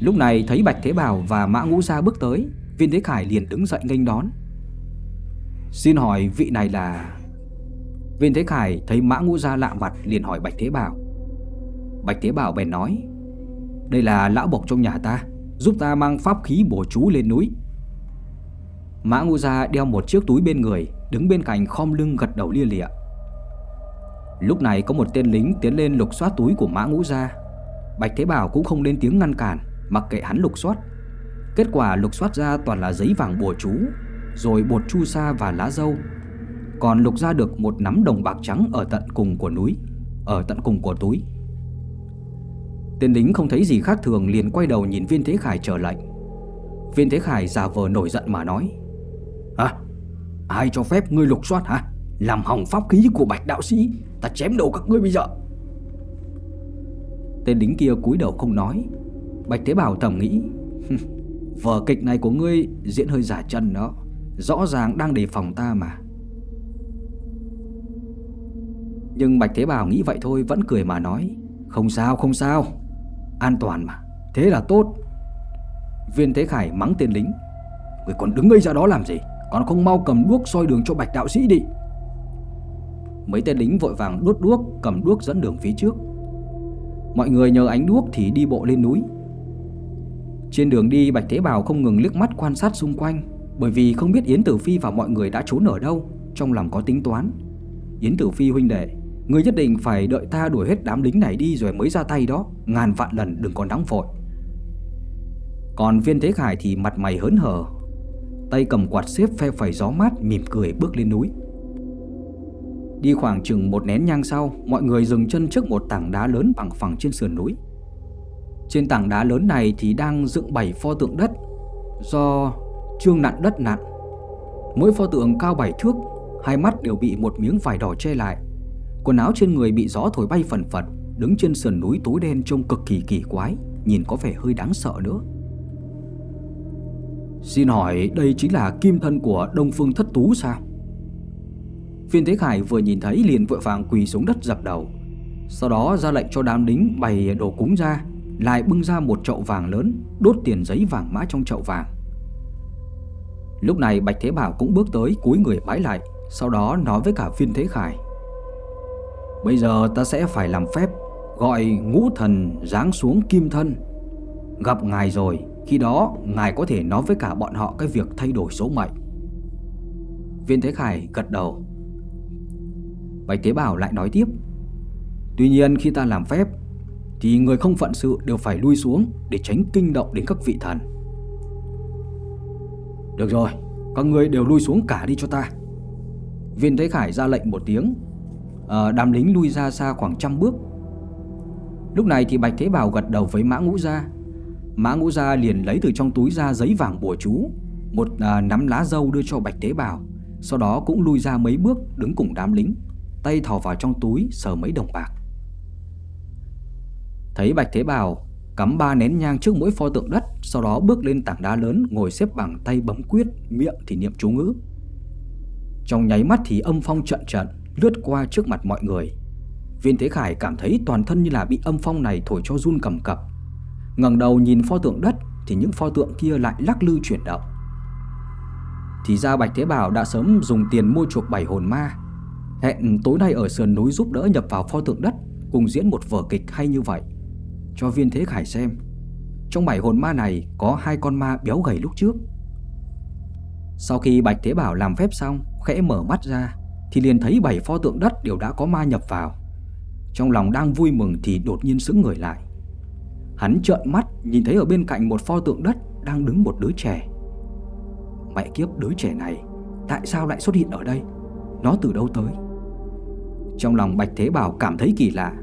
S1: Lúc này thấy Bạch Thế Bảo và Mã Ngũ Gia bước tới, Viên Thế Khải liền đứng dậy nghênh đón. Xin hỏi vị này là Viên Thế Khải thấy Mã Ngũ Gia lạ mặt liền hỏi Bạch Thế Bảo. Bạch Thế Bảo bèn nói, đây là lão bộc trong nhà ta, giúp ta mang pháp khí bổ chú lên núi. Mã Ngũ Gia đeo một chiếc túi bên người, đứng bên cạnh khom lưng gật đầu lia lịa. Lúc này có một tên lính tiến lên lục soát túi của Mã Ngũ Gia. Bạch Thế Bảo cũng không lên tiếng ngăn cản, mặc kệ hắn lục soát. Kết quả lục soát ra toàn là giấy vàng bùa chú, rồi bột chu sa và lá dâu. Còn lục ra được một nắm đồng bạc trắng ở tận cùng của núi, ở tận cùng của túi. Tên lính không thấy gì khác thường liền quay đầu nhìn Viên Thế Khải trở lệnh. Viên Thế Khải giả vờ nổi giận mà nói: "Hả? Ai cho phép ngươi lục soát hả? Làm hỏng pháp khí của Bạch đạo sĩ, ta chém đầu các ngươi bây giờ." Tên lính kia cúi đầu không nói. Bạch Thế Bảo thầm nghĩ, vở kịch này của ngươi diễn hơi giả chân đó, rõ ràng đang đề phòng ta mà. Nhưng Bạch Thế Bảo nghĩ vậy thôi vẫn cười mà nói, không sao không sao, an toàn mà, thế là tốt. Viên Thế Khải mắng tên lính, người còn đứng ngây ra đó làm gì, còn không mau cầm đuốc soi đường cho Bạch đạo sĩ đi. Mấy tên lính vội vàng đốt đuốc, cầm đuốc dẫn đường phía trước. Mọi người nhờ ánh đuốc thì đi bộ lên núi Trên đường đi Bạch Thế Bảo không ngừng liếc mắt quan sát xung quanh bởi vì không biết Yến Tử Phi và mọi người đã trốn ở đâu Trong lòng có tính toán. Yến Tử Phi huynh đệ Người nhất định phải đợi ta đuổi hết đám lính này đi rồi mới ra tay đó Ngàn vạn lần đừng còn nóng vội. Còn viên thế khải thì mặt mày hớn hở Tay cầm quạt xếp phe phẩy gió mát mỉm cười bước lên núi. Đi khoảng chừng một nén nhang sau, mọi người dừng chân trước một tảng đá lớn bằng phẳng trên sườn núi. Trên tảng đá lớn này thì đang dựng bảy pho tượng đất do trương nặn đất nặn. Mỗi pho tượng cao bảy thước, hai mắt đều bị một miếng vải đỏ che lại. Quần áo trên người bị gió thổi bay phần phật, đứng trên sườn núi tối đen trông cực kỳ kỳ quái, nhìn có vẻ hơi đáng sợ nữa. Xin hỏi đây chính là kim thân của Đông Phương Thất Tú sao? phiên Thế Khải vừa nhìn thấy liền vội vàng quỳ xuống đất dập đầu Sau đó ra lệnh cho đám lính bày đồ cúng ra Lại bưng ra một chậu vàng lớn Đốt tiền giấy vàng mã trong chậu vàng Lúc này Bạch Thế Bảo cũng bước tới cúi người bái lại, Sau đó nói với cả Viên Thế Khải. Bây giờ ta sẽ phải làm phép Gọi ngũ thần giáng xuống kim thân. Gặp ngài rồi, Khi đó ngài có thể nói với cả bọn họ Cái việc thay đổi số mệnh. Viên Thế Khải gật đầu. Bạch Thế Bảo lại nói tiếp. Tuy nhiên khi ta làm phép, Thì người không phận sự đều phải lui xuống Để tránh kinh động đến các vị thần. Được rồi Các người đều lui xuống cả đi cho ta. Viên Thế Khải ra lệnh một tiếng. À, Đám lính lui ra xa khoảng trăm bước. Lúc này thì Bạch Thế Bảo gật đầu với Mã Ngũ Gia. Mã Ngũ Gia liền lấy từ trong túi ra giấy vàng bùa chú Một à, nắm lá dâu đưa cho Bạch Thế Bảo Sau đó cũng lui ra mấy bước đứng cùng đám lính Tay thò vào trong túi sờ mấy đồng bạc. Thấy Bạch Thế Bảo Cắm ba nén nhang trước mỗi pho tượng đất, Sau đó bước lên tảng đá lớn Ngồi xếp bằng tay bấm quyết, Miệng thì niệm chú ngữ. Trong nháy mắt thì âm phong trận trận Lướt qua trước mặt mọi người. Viên Thế Khải cảm thấy toàn thân như là bị âm phong này thổi cho run cầm cập. Ngẩng đầu nhìn pho tượng đất Thì những pho tượng kia lại lắc lư chuyển động. Thì ra Bạch Thế Bảo đã sớm dùng tiền mua chuộc bảy hồn ma. Hẹn tối nay ở sườn núi giúp đỡ nhập vào pho tượng đất, Cùng diễn một vở kịch hay như vậy. Cho viên thế khải xem. Trong bảy hồn ma này có hai con ma béo gầy lúc trước. Sau khi Bạch Thế Bảo làm phép xong, Khẽ mở mắt ra, Thì liền thấy bảy pho tượng đất đều đã có ma nhập vào. Trong lòng đang vui mừng thì đột nhiên sững người lại. Hắn trợn mắt, nhìn thấy ở bên cạnh một pho tượng đất đang đứng một đứa trẻ. Mẹ kiếp, đứa trẻ này, Tại sao lại xuất hiện ở đây? Nó từ đâu tới? Trong lòng Bạch Thế Bảo cảm thấy kỳ lạ.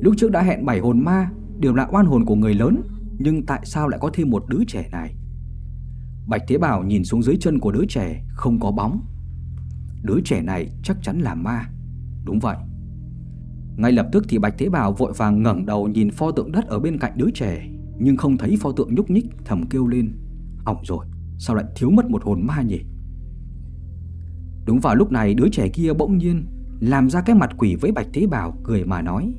S1: Lúc trước đã hẹn bảy hồn ma Đều là oan hồn của người lớn, Nhưng tại sao lại có thêm một đứa trẻ này? Bạch Thế Bảo nhìn xuống dưới chân của đứa trẻ, Không có bóng. Đứa trẻ này chắc chắn là ma. Đúng vậy. Ngay lập tức thì Bạch Thế Bảo vội vàng ngẩng đầu Nhìn pho tượng đất ở bên cạnh đứa trẻ, Nhưng không thấy pho tượng nhúc nhích, Thầm kêu lên. Ổng rồi, sao lại thiếu mất một hồn ma nhỉ? Đúng vào lúc này, đứa trẻ kia bỗng nhiên làm ra cái mặt quỷ với Bạch Thế Bảo, cười mà nói.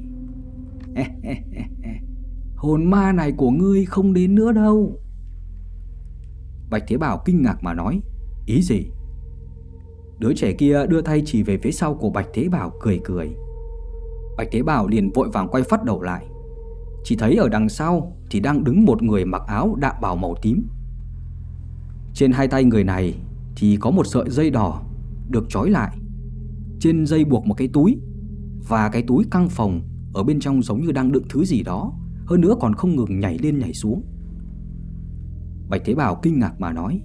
S1: Hồn ma này của ngươi không đến nữa đâu. Bạch Thế Bảo kinh ngạc mà nói, Ý gì? Đứa trẻ kia đưa tay chỉ về phía sau của Bạch Thế Bảo cười cười. Bạch Thế Bảo liền vội vàng quay phát đầu lại. Chỉ thấy ở đằng sau thì đang đứng một người mặc áo đạm bào màu tím. Trên hai tay người này thì có một sợi dây đỏ được trói lại. Trên dây buộc một cái túi Và cái túi căng phòng ở bên trong giống như đang đựng thứ gì đó. Hơn nữa còn không ngừng nhảy lên nhảy xuống Bạch Thế Bảo kinh ngạc mà nói,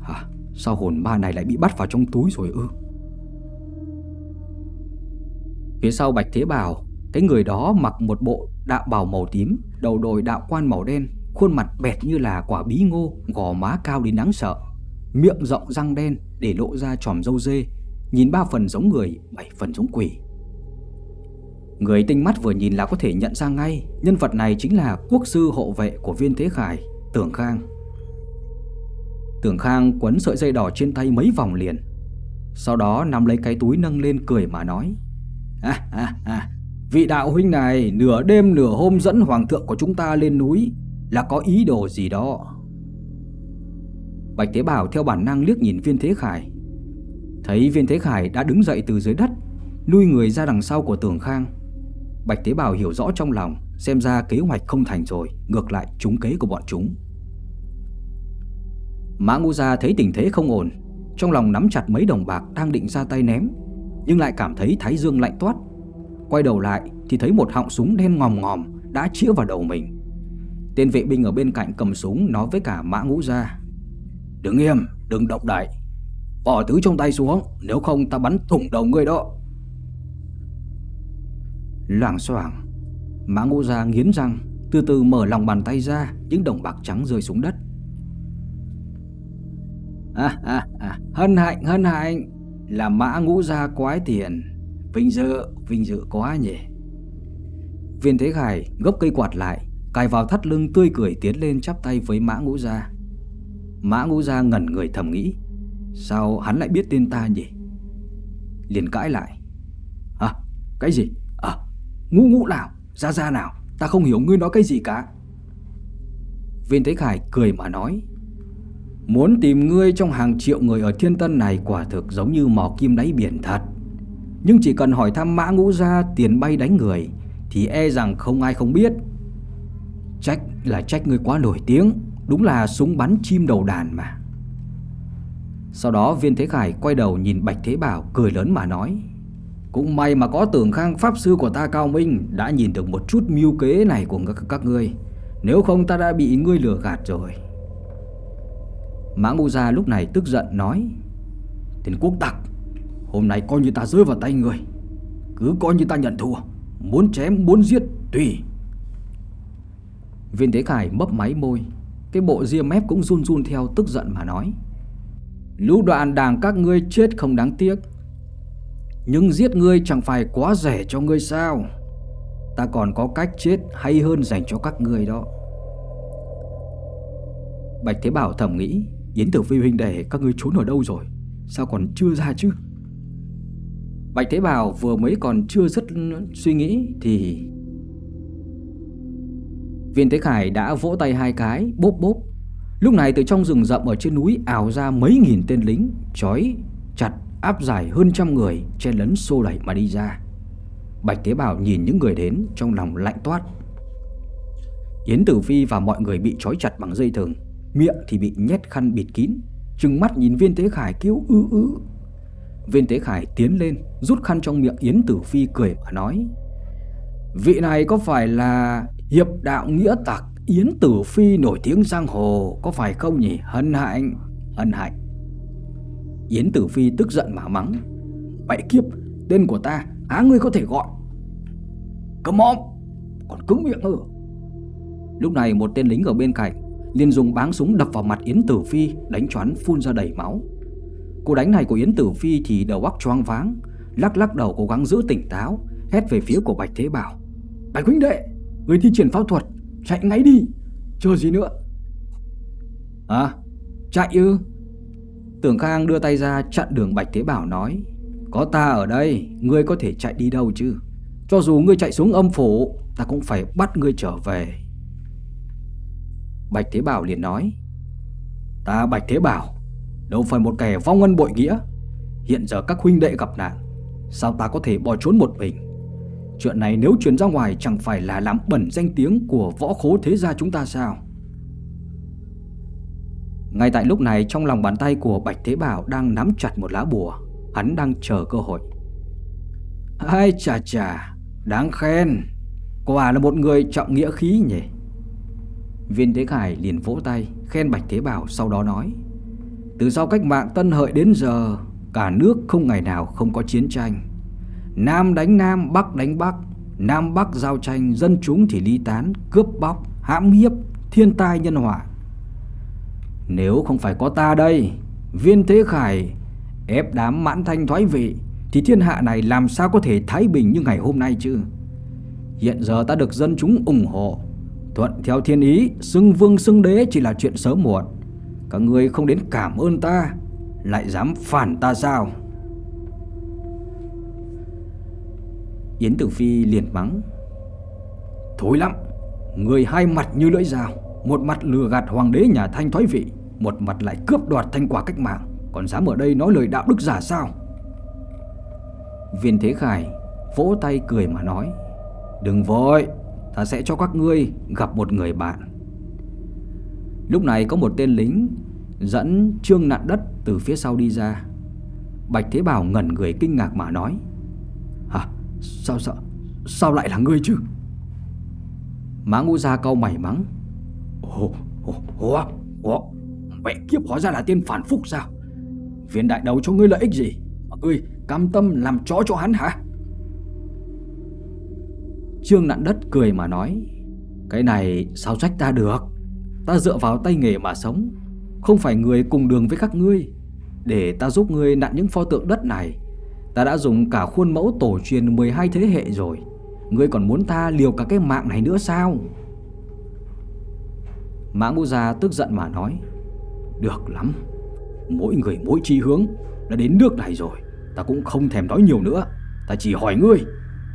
S1: Hả? Sao hồn ma này lại bị bắt vào trong túi rồi ư? Phía sau Bạch Thế Bảo, Cái người đó mặc một bộ đạo bào màu tím, Đầu đội đạo quan màu đen, Khuôn mặt bẹt như là quả bí ngô, Gò má cao đến đáng sợ, Miệng rộng răng đen để lộ ra tròm râu dê, Nhìn ba phần giống người, Bảy phần giống quỷ Người tinh mắt vừa nhìn là có thể nhận ra ngay, Nhân vật này chính là quốc sư hộ vệ của viên Thế Khải, Tưởng Khang. Tưởng Khang quấn sợi dây đỏ trên tay mấy vòng liền, Sau đó nắm lấy cái túi nâng lên cười mà nói À à à Vị đạo huynh này nửa đêm nửa hôm dẫn hoàng thượng của chúng ta lên núi, Là có ý đồ gì đó? Bạch Thế Bảo theo bản năng liếc nhìn viên Thế Khải, Thấy viên Thế Khải đã đứng dậy từ dưới đất, lui người ra đằng sau của Tưởng Khang. Bạch tế bào hiểu rõ trong lòng Xem ra kế hoạch không thành rồi Ngược lại trúng kế của bọn chúng. Mã Ngũ Gia thấy tình thế không ổn Trong lòng nắm chặt mấy đồng bạc đang định ra tay ném Nhưng lại cảm thấy thái dương lạnh toát. Quay đầu lại thì thấy một họng súng đen ngòm ngòm Đã chĩa vào đầu mình. Tên vệ binh ở bên cạnh cầm súng nói với cả Mã Ngũ Gia Đứng im, đừng động đại Bỏ thứ trong tay xuống Nếu không ta bắn thủng đầu người đó. Loảng xoảng Mã Ngũ Gia nghiến răng Từ từ mở lòng bàn tay ra Những đồng bạc trắng rơi xuống đất. À, à, à, Hân hạnh hân hạnh Là mã ngũ gia quái tiền. Vinh dự Vinh dự quá nhỉ. Viên Thế Khải gốc cây quạt lại Cài vào thắt lưng tươi cười tiến lên chắp tay với mã ngũ gia. Mã ngũ gia ngẩn người thầm nghĩ Sao hắn lại biết tên ta nhỉ? Liền cãi lại hả? Cái gì? Ngũ ngũ nào, Ra ra nào, Ta không hiểu ngươi nói cái gì cả. Viên Thế Khải cười mà nói, Muốn tìm ngươi trong hàng triệu người ở thiên tân này quả thực giống như mò kim đáy biển thật. Nhưng chỉ cần hỏi thăm mã ngũ ra tiền bay đánh người, Thì e rằng không ai không biết. Trách là trách ngươi quá nổi tiếng, Đúng là súng bắn chim đầu đàn mà. Sau đó viên thế khải quay đầu nhìn Bạch Thế Bảo cười lớn mà nói cũng may mà có tưởng khang pháp sư của ta cao minh Đã nhìn được một chút mưu kế này của các các ngươi. Nếu không ta đã bị ngươi lừa gạt rồi. Mã Ngũ Gia lúc này tức giận nói, Tên quốc tặc, Hôm nay coi như ta rơi vào tay người. Cứ coi như ta nhận thua, Muốn chém, muốn giết, tùy. Viên Thế Khải mấp máy môi, Cái bộ ria mép cũng run run theo tức giận mà nói, Lũ đoạn đảng các ngươi chết không đáng tiếc. Nhưng giết ngươi chẳng phải quá rẻ cho ngươi sao? Ta còn có cách chết hay hơn dành cho các ngươi đó. Bạch Thế Bảo thầm nghĩ, Yến Tử Phi huynh đệ, các ngươi trốn ở đâu rồi? Sao còn chưa ra chứ? Bạch Thế Bảo vừa mới còn chưa rất suy nghĩ Thì Viên Thế Khải đã vỗ tay hai cái, Bốp bốp. Lúc này từ trong rừng rậm ở trên núi ảo ra mấy nghìn tên lính, Chói áp giải hơn trăm người Chen lấn xô đẩy mà đi ra. Bạch tế Bảo nhìn những người đến Trong lòng lạnh toát. Yến Tử Phi và mọi người bị trói chặt bằng dây thừng, Miệng thì bị nhét khăn bịt kín, Trừng mắt nhìn viên tế khải kêu ư ư. Viên tế khải tiến lên, Rút khăn trong miệng Yến Tử Phi cười mà nói, Vị này có phải là Hiệp đạo nghĩa tặc Yến Tử Phi nổi tiếng giang hồ, Có phải không nhỉ? Hân hạnh Hân hạnh. Yến Tử Phi tức giận mà mắng. Mẹ kiếp, Tên của ta, Á ngươi có thể gọi? Cầm móm Còn cứng miệng ư Lúc này một tên lính ở bên cạnh liền dùng báng súng đập vào mặt Yến Tử Phi, Đánh choán phun ra đầy máu. Cô đánh này của Yến Tử Phi thì đầu óc choáng váng, Lắc lắc đầu cố gắng giữ tỉnh táo, Hét về phía của Bạch Thế Bảo. Bạch huynh đệ, Người thi triển pháp thuật, Chạy ngay đi, Chờ gì nữa? À chạy ư? Tưởng Khang đưa tay ra chặn đường Bạch Thế Bảo nói, Có ta ở đây, Ngươi có thể chạy đi đâu chứ? Cho dù ngươi chạy xuống âm phủ, Ta cũng phải bắt ngươi trở về. Bạch Thế Bảo liền nói, Ta Bạch Thế Bảo, Đâu phải một kẻ vong ân bội nghĩa. Hiện giờ các huynh đệ gặp nạn, Sao ta có thể bỏ trốn một mình? Chuyện này nếu truyền ra ngoài Chẳng phải là làm bẩn danh tiếng Của võ khố thế gia chúng ta sao? Ngay tại lúc này Trong lòng bàn tay của Bạch Thế Bảo Đang nắm chặt một lá bùa. Hắn đang chờ cơ hội. Ai chà chà Đáng khen. Quả là một người trọng nghĩa khí nhỉ. Viên Thế Khải liền vỗ tay Khen Bạch Thế Bảo sau đó nói Từ sau cách mạng Tân Hợi đến giờ Cả nước không ngày nào không có chiến tranh. Nam đánh Nam, Bắc đánh Bắc Nam Bắc giao tranh, dân chúng thì ly tán Cướp bóc, hãm hiếp, thiên tai nhân họa. Nếu không phải có ta đây, Viên Thế Khải, ép đám mãn thanh thoái vị, Thì thiên hạ này làm sao có thể thái bình như ngày hôm nay chứ? Hiện giờ ta được dân chúng ủng hộ, Thuận theo thiên ý, Xưng vương xưng đế chỉ là chuyện sớm muộn. Các người không đến cảm ơn ta, Lại dám phản ta sao? Yến Tử Phi liền mắng. Thối lắm, Người hai mặt như lưỡi dao, Một mặt lừa gạt hoàng đế nhà thanh thoái vị. Một mặt lại cướp đoạt thanh quả cách mạng. Còn dám ở đây nói lời đạo đức giả sao? Viên Thế Khải vỗ tay cười mà nói, Đừng vội, Ta sẽ cho các ngươi gặp một người bạn. Lúc này có một tên lính Dẫn Trương Nạn Đất từ phía sau đi ra. Bạch Thế Bảo ngẩn người kinh ngạc mà nói, Hả? Sao sao Sao lại là ngươi chứ? Mã ngũ ra câu mày mắng, Ồ Ồ Ồ Ồ Mẹ kiếp, hóa ra là tên phản phúc sao? Viên đại đầu cho ngươi lợi ích gì? Mà ngươi cam tâm làm chó cho hắn hả? Trương nặn đất cười mà nói, Cái này sao trách ta được? Ta dựa vào tay nghề mà sống, Không phải người cùng đường với các ngươi. Để ta giúp ngươi nặn những pho tượng đất này, Ta đã dùng cả khuôn mẫu tổ truyền 12 thế hệ rồi. Ngươi còn muốn ta liều cả cái mạng này nữa sao? Mã Ngũ Gia tức giận mà nói được lắm. Mỗi người mỗi chi hướng Đã đến nước này rồi. Ta cũng không thèm nói nhiều nữa. Ta chỉ hỏi ngươi.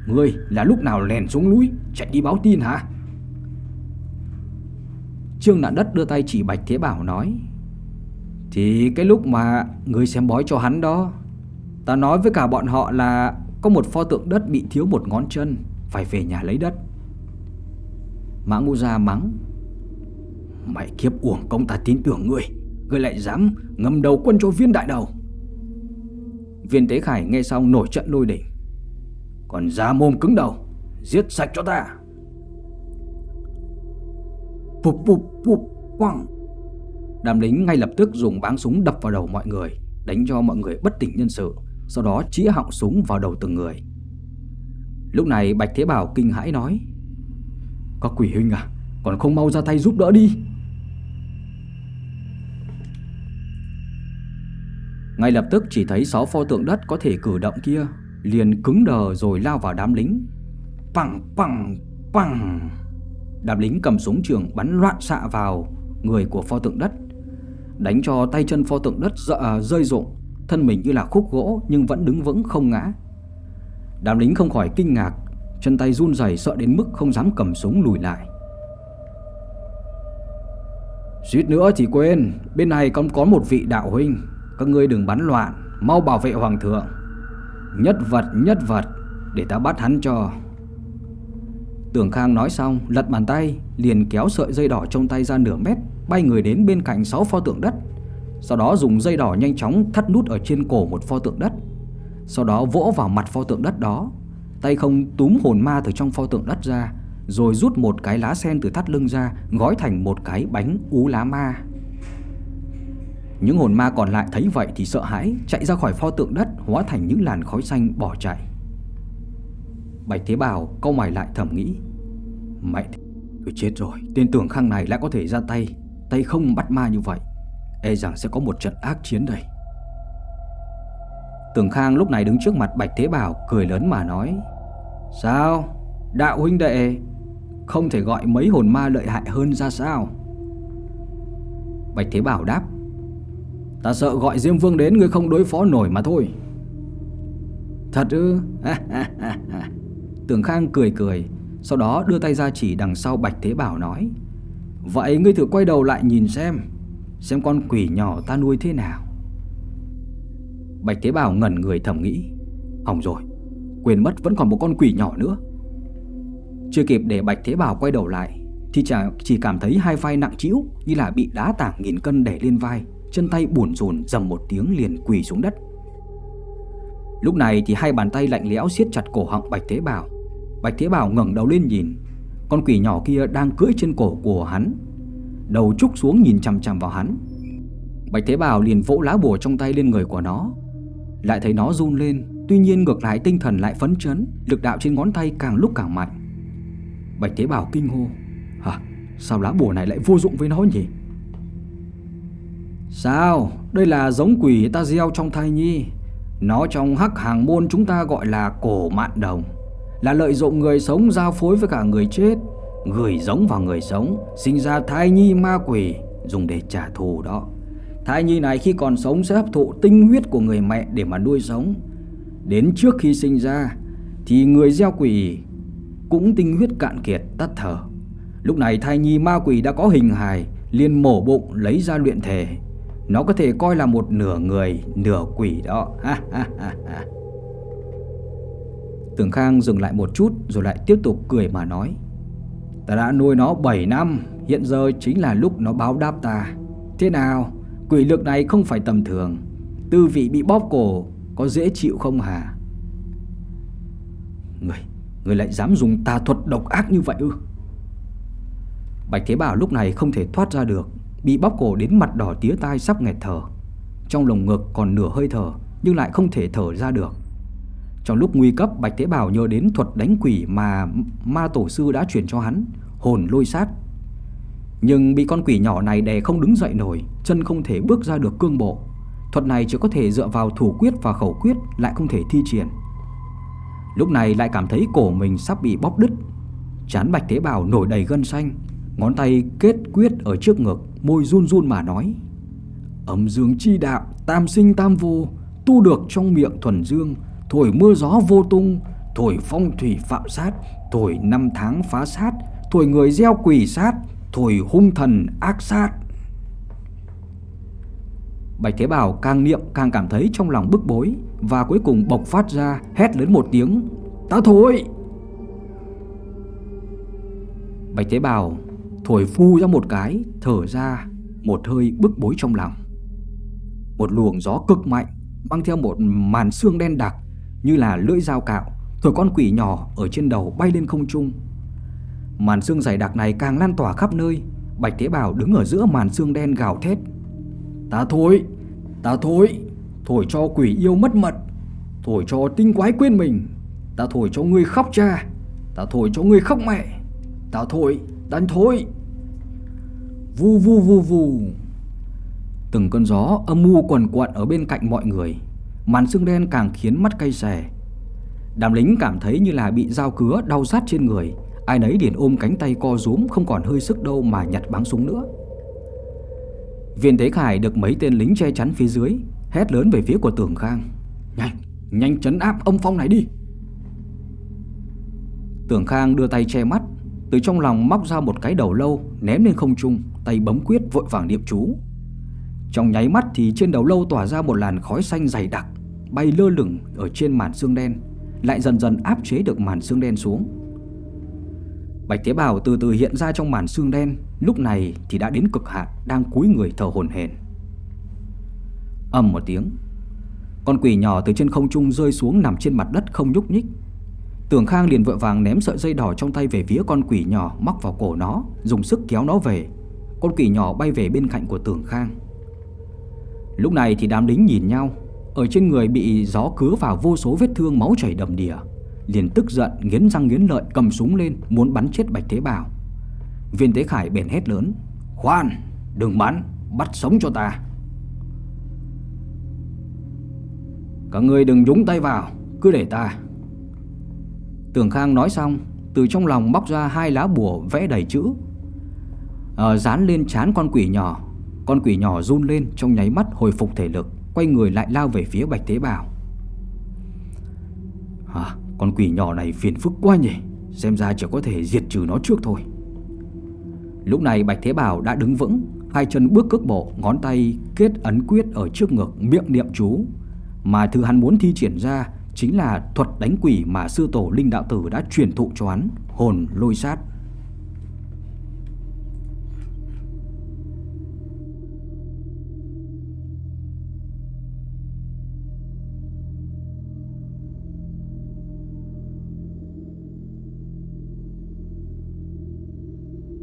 S1: Ngươi là lúc nào lèn xuống núi, Chạy đi báo tin hả? Trương nạn đất đưa tay chỉ Bạch Thế Bảo nói, Thì cái lúc mà Ngươi xem bói cho hắn đó, Ta nói với cả bọn họ là Có một pho tượng đất bị thiếu một ngón chân, Phải về nhà lấy đất. Mã Ngũ Gia mắng, Mày kiếp uổng công ta tin tưởng ngươi. Người lại dám ngầm đầu quân cho viên đại đầu. Viên Tế Khải nghe xong nổi trận lôi đỉnh Còn ra mồm cứng đầu, Giết sạch cho ta. Phục phục phục quăng. Đàm lính ngay lập tức dùng báng súng đập vào đầu mọi người, Đánh cho mọi người bất tỉnh nhân sự, Sau đó chĩa họng súng vào đầu từng người. Lúc này Bạch Thế Bảo kinh hãi nói Có quỷ huynh à Còn không mau ra tay giúp đỡ đi. Ngay lập tức chỉ thấy sáu pho tượng đất có thể cử động kia liền cứng đờ rồi lao vào đám lính. Bằng bằng bằng. Đám lính cầm súng trường bắn loạn xạ vào người của pho tượng đất, đánh cho tay chân pho tượng đất dợ, à, rơi rụng, thân mình như là khúc gỗ nhưng vẫn đứng vững không ngã. Đám lính không khỏi kinh ngạc, chân tay run rẩy sợ đến mức không dám cầm súng lùi lại. Suýt nữa thì quên, bên này còn có một vị đạo huynh, các ngươi đừng bắn loạn, mau bảo vệ hoàng thượng. Nhất vật nhất vật Để ta bắt hắn cho. Tưởng Khang nói xong Lật bàn tay liền kéo sợi dây đỏ trong tay ra nửa mét Bay người đến bên cạnh 6 pho tượng đất. Sau đó dùng dây đỏ nhanh chóng thắt nút ở trên cổ một pho tượng đất. Sau đó vỗ vào mặt pho tượng đất đó Tay không túm hồn ma từ trong pho tượng đất ra Rồi rút một cái lá sen từ thắt lưng ra Gói thành một cái bánh ú lá ma những hồn ma còn lại thấy vậy thì sợ hãi, Chạy ra khỏi pho tượng đất, Hóa thành những làn khói xanh bỏ chạy. Bạch Thế Bảo câu mày lại thầm nghĩ, Mẹ tôi chết rồi, Tên tưởng khang này lại có thể ra tay. Tay không bắt ma như vậy E rằng sẽ có một trận ác chiến đây. Tưởng Khang lúc này đứng trước mặt Bạch Thế Bảo Cười lớn mà nói, Sao? Đạo huynh đệ, Không thể gọi mấy hồn ma lợi hại hơn ra sao? Bạch Thế Bảo đáp Ta sợ gọi Diêm Vương đến ngươi không đối phó nổi mà thôi. Thật ư? Tưởng Khang cười cười Sau đó đưa tay ra chỉ đằng sau Bạch Thế Bảo nói Vậy ngươi thử quay đầu lại nhìn xem Xem con quỷ nhỏ ta nuôi thế nào. Bạch Thế Bảo ngẩn người thầm nghĩ Hỏng rồi Quên mất vẫn còn một con quỷ nhỏ nữa. Chưa kịp để Bạch Thế Bảo quay đầu lại Thì chả, chỉ cảm thấy hai vai nặng trĩu Như là bị đá tảng nghìn cân đè lên vai. Chân tay buồn rùn dầm một tiếng liền quỳ xuống đất Lúc này thì hai bàn tay lạnh lẽo siết chặt cổ họng Bạch Thế Bảo Bạch Thế Bảo ngẩng đầu lên nhìn, Con quỷ nhỏ kia đang cưỡi trên cổ của hắn, Đầu trúc xuống nhìn chằm chằm vào hắn Bạch Thế Bảo liền vỗ lá bùa trong tay lên người của nó, Lại thấy nó run lên, Tuy nhiên ngược lại tinh thần lại phấn chấn, Lực đạo trên ngón tay càng lúc càng mạnh Bạch Thế Bảo kinh hô, Hả? Sao lá bùa này lại vô dụng với nó nhỉ? Sao? Đây là giống quỷ ta gieo trong thai nhi. Nó trong hắc hàng môn chúng ta gọi là cổ mạn đồng. Là lợi dụng người sống giao phối với cả người chết. Người giống vào người sống, Sinh ra thai nhi ma quỷ, Dùng để trả thù đó. Thai nhi này khi còn sống sẽ hấp thụ tinh huyết của người mẹ để mà nuôi sống. Đến trước khi sinh ra, Thì người gieo quỷ cũng tinh huyết cạn kiệt, tắt thở. Lúc này thai nhi ma quỷ đã có hình hài, liền mổ bụng, lấy ra luyện thể. Nó có thể coi là một nửa người Nửa quỷ đó. Ha, ha, ha, ha. Tưởng Khang dừng lại một chút Rồi lại tiếp tục cười mà nói Ta đã nuôi nó 7 năm Hiện giờ chính là lúc nó báo đáp ta. Thế nào Quỷ lực này không phải tầm thường. Tư vị bị bóp cổ Có dễ chịu không hả? Người Người lại dám dùng tà thuật độc ác như vậy ư? Bạch Thế Bảo lúc này không thể thoát ra được. Bị bóp cổ đến mặt đỏ tía tai sắp nghẹt thở. Trong lồng ngực còn nửa hơi thở, Nhưng lại không thể thở ra được. Trong lúc nguy cấp, Bạch Thế Bảo nhớ đến thuật đánh quỷ Mà ma tổ sư đã chuyển cho hắn, Hồn lôi sát. Nhưng bị con quỷ nhỏ này đè không đứng dậy nổi, Chân không thể bước ra được cương bộ. Thuật này chỉ có thể dựa vào thủ quyết và khẩu quyết, Lại không thể thi triển. Lúc này lại cảm thấy cổ mình sắp bị bóp đứt. Chán Bạch Thế Bảo nổi đầy gân xanh. Ngón tay kết quyết ở trước ngực, Môi run run mà nói Ấm dương chi đạo, Tam sinh tam vô, Tu được trong miệng thuần dương, Thổi mưa gió vô tung, Thổi phong thủy phạm sát, Thổi năm tháng phá sát, Thổi người gieo quỷ sát, Thổi hung thần ác sát Bạch Thế Bảo càng niệm càng cảm thấy trong lòng bức bối Và cuối cùng bộc phát ra, hét lớn một tiếng, Ta thôi! Bạch Thế Bảo thổi phu ra một cái, Thở ra một hơi bức bối trong lòng. Một luồng gió cực mạnh Mang theo một màn xương đen đặc Như là lưỡi dao cạo Thổi con quỷ nhỏ ở trên đầu bay lên không trung. Màn xương dày đặc này càng lan tỏa khắp nơi, Bạch Thế Bảo đứng ở giữa màn xương đen gào thét. Ta thổi Ta thổi Thổi cho quỷ yêu mất mật, Thổi cho tinh quái quên mình, Ta thổi cho ngươi khóc cha, Ta thổi cho ngươi khóc mẹ, Ta thổi Đánh thôi Vu vu vu vu. Từng cơn gió âm mưu quần quận ở bên cạnh mọi người. Màn xương đen càng khiến mắt cay xè. Đám lính cảm thấy như là bị dao cứa đau rát trên người. Ai nấy điền ôm cánh tay co rúm Không còn hơi sức đâu mà nhặt bắn súng nữa. Viên Thế Khải được mấy tên lính che chắn phía dưới Hét lớn về phía của Tưởng Khang. Nhanh, nhanh chấn áp âm phong này đi. Tưởng Khang đưa tay che mắt từ trong lòng móc ra một cái đầu lâu, Ném lên không trung, Tay bấm quyết vội vàng niệm chú. Trong nháy mắt thì trên đầu lâu tỏa ra một làn khói xanh dày đặc, Bay lơ lửng ở trên màn xương đen, Lại dần dần áp chế được màn xương đen xuống. Bạch Tế Bào từ từ hiện ra trong màn xương đen, Lúc này thì đã đến cực hạn, Đang cúi người thở hồn hển. Âm một tiếng, Con quỷ nhỏ từ trên không trung rơi xuống Nằm trên mặt đất không nhúc nhích. Tưởng Khang liền vội vàng ném sợi dây đỏ trong tay Về phía con quỷ nhỏ mắc vào cổ nó Dùng sức kéo nó về Con quỷ nhỏ bay về bên cạnh của Tưởng Khang Lúc này thì đám lính nhìn nhau Ở trên người bị gió cứa vào vô số vết thương máu chảy đầm đìa liền tức giận nghiến răng nghiến lợi cầm súng lên muốn bắn chết Bạch Thế Bảo. Viên Thế Khải bèn hét lớn: "Khoan, đừng bắn, bắt sống cho ta." Các người đừng nhúng tay vào, cứ để ta. Tưởng Khang nói xong, từ trong lòng bóc ra hai lá bùa vẽ đầy chữ. À, dán lên chán con quỷ nhỏ, con quỷ nhỏ run lên trong nháy mắt hồi phục thể lực, quay người lại lao về phía Bạch Thế Bảo. Hả? À, con quỷ nhỏ này phiền phức quá nhỉ Xem ra chỉ có thể diệt trừ nó trước thôi Lúc này Bạch Thế Bảo đã đứng vững Hai chân bước cước bộ Ngón tay kết ấn quyết ở trước ngực Miệng niệm chú Mà thứ hắn muốn thi triển ra chính là thuật đánh quỷ mà sư tổ linh đạo tử đã truyền thụ cho hắn, hồn lôi sát.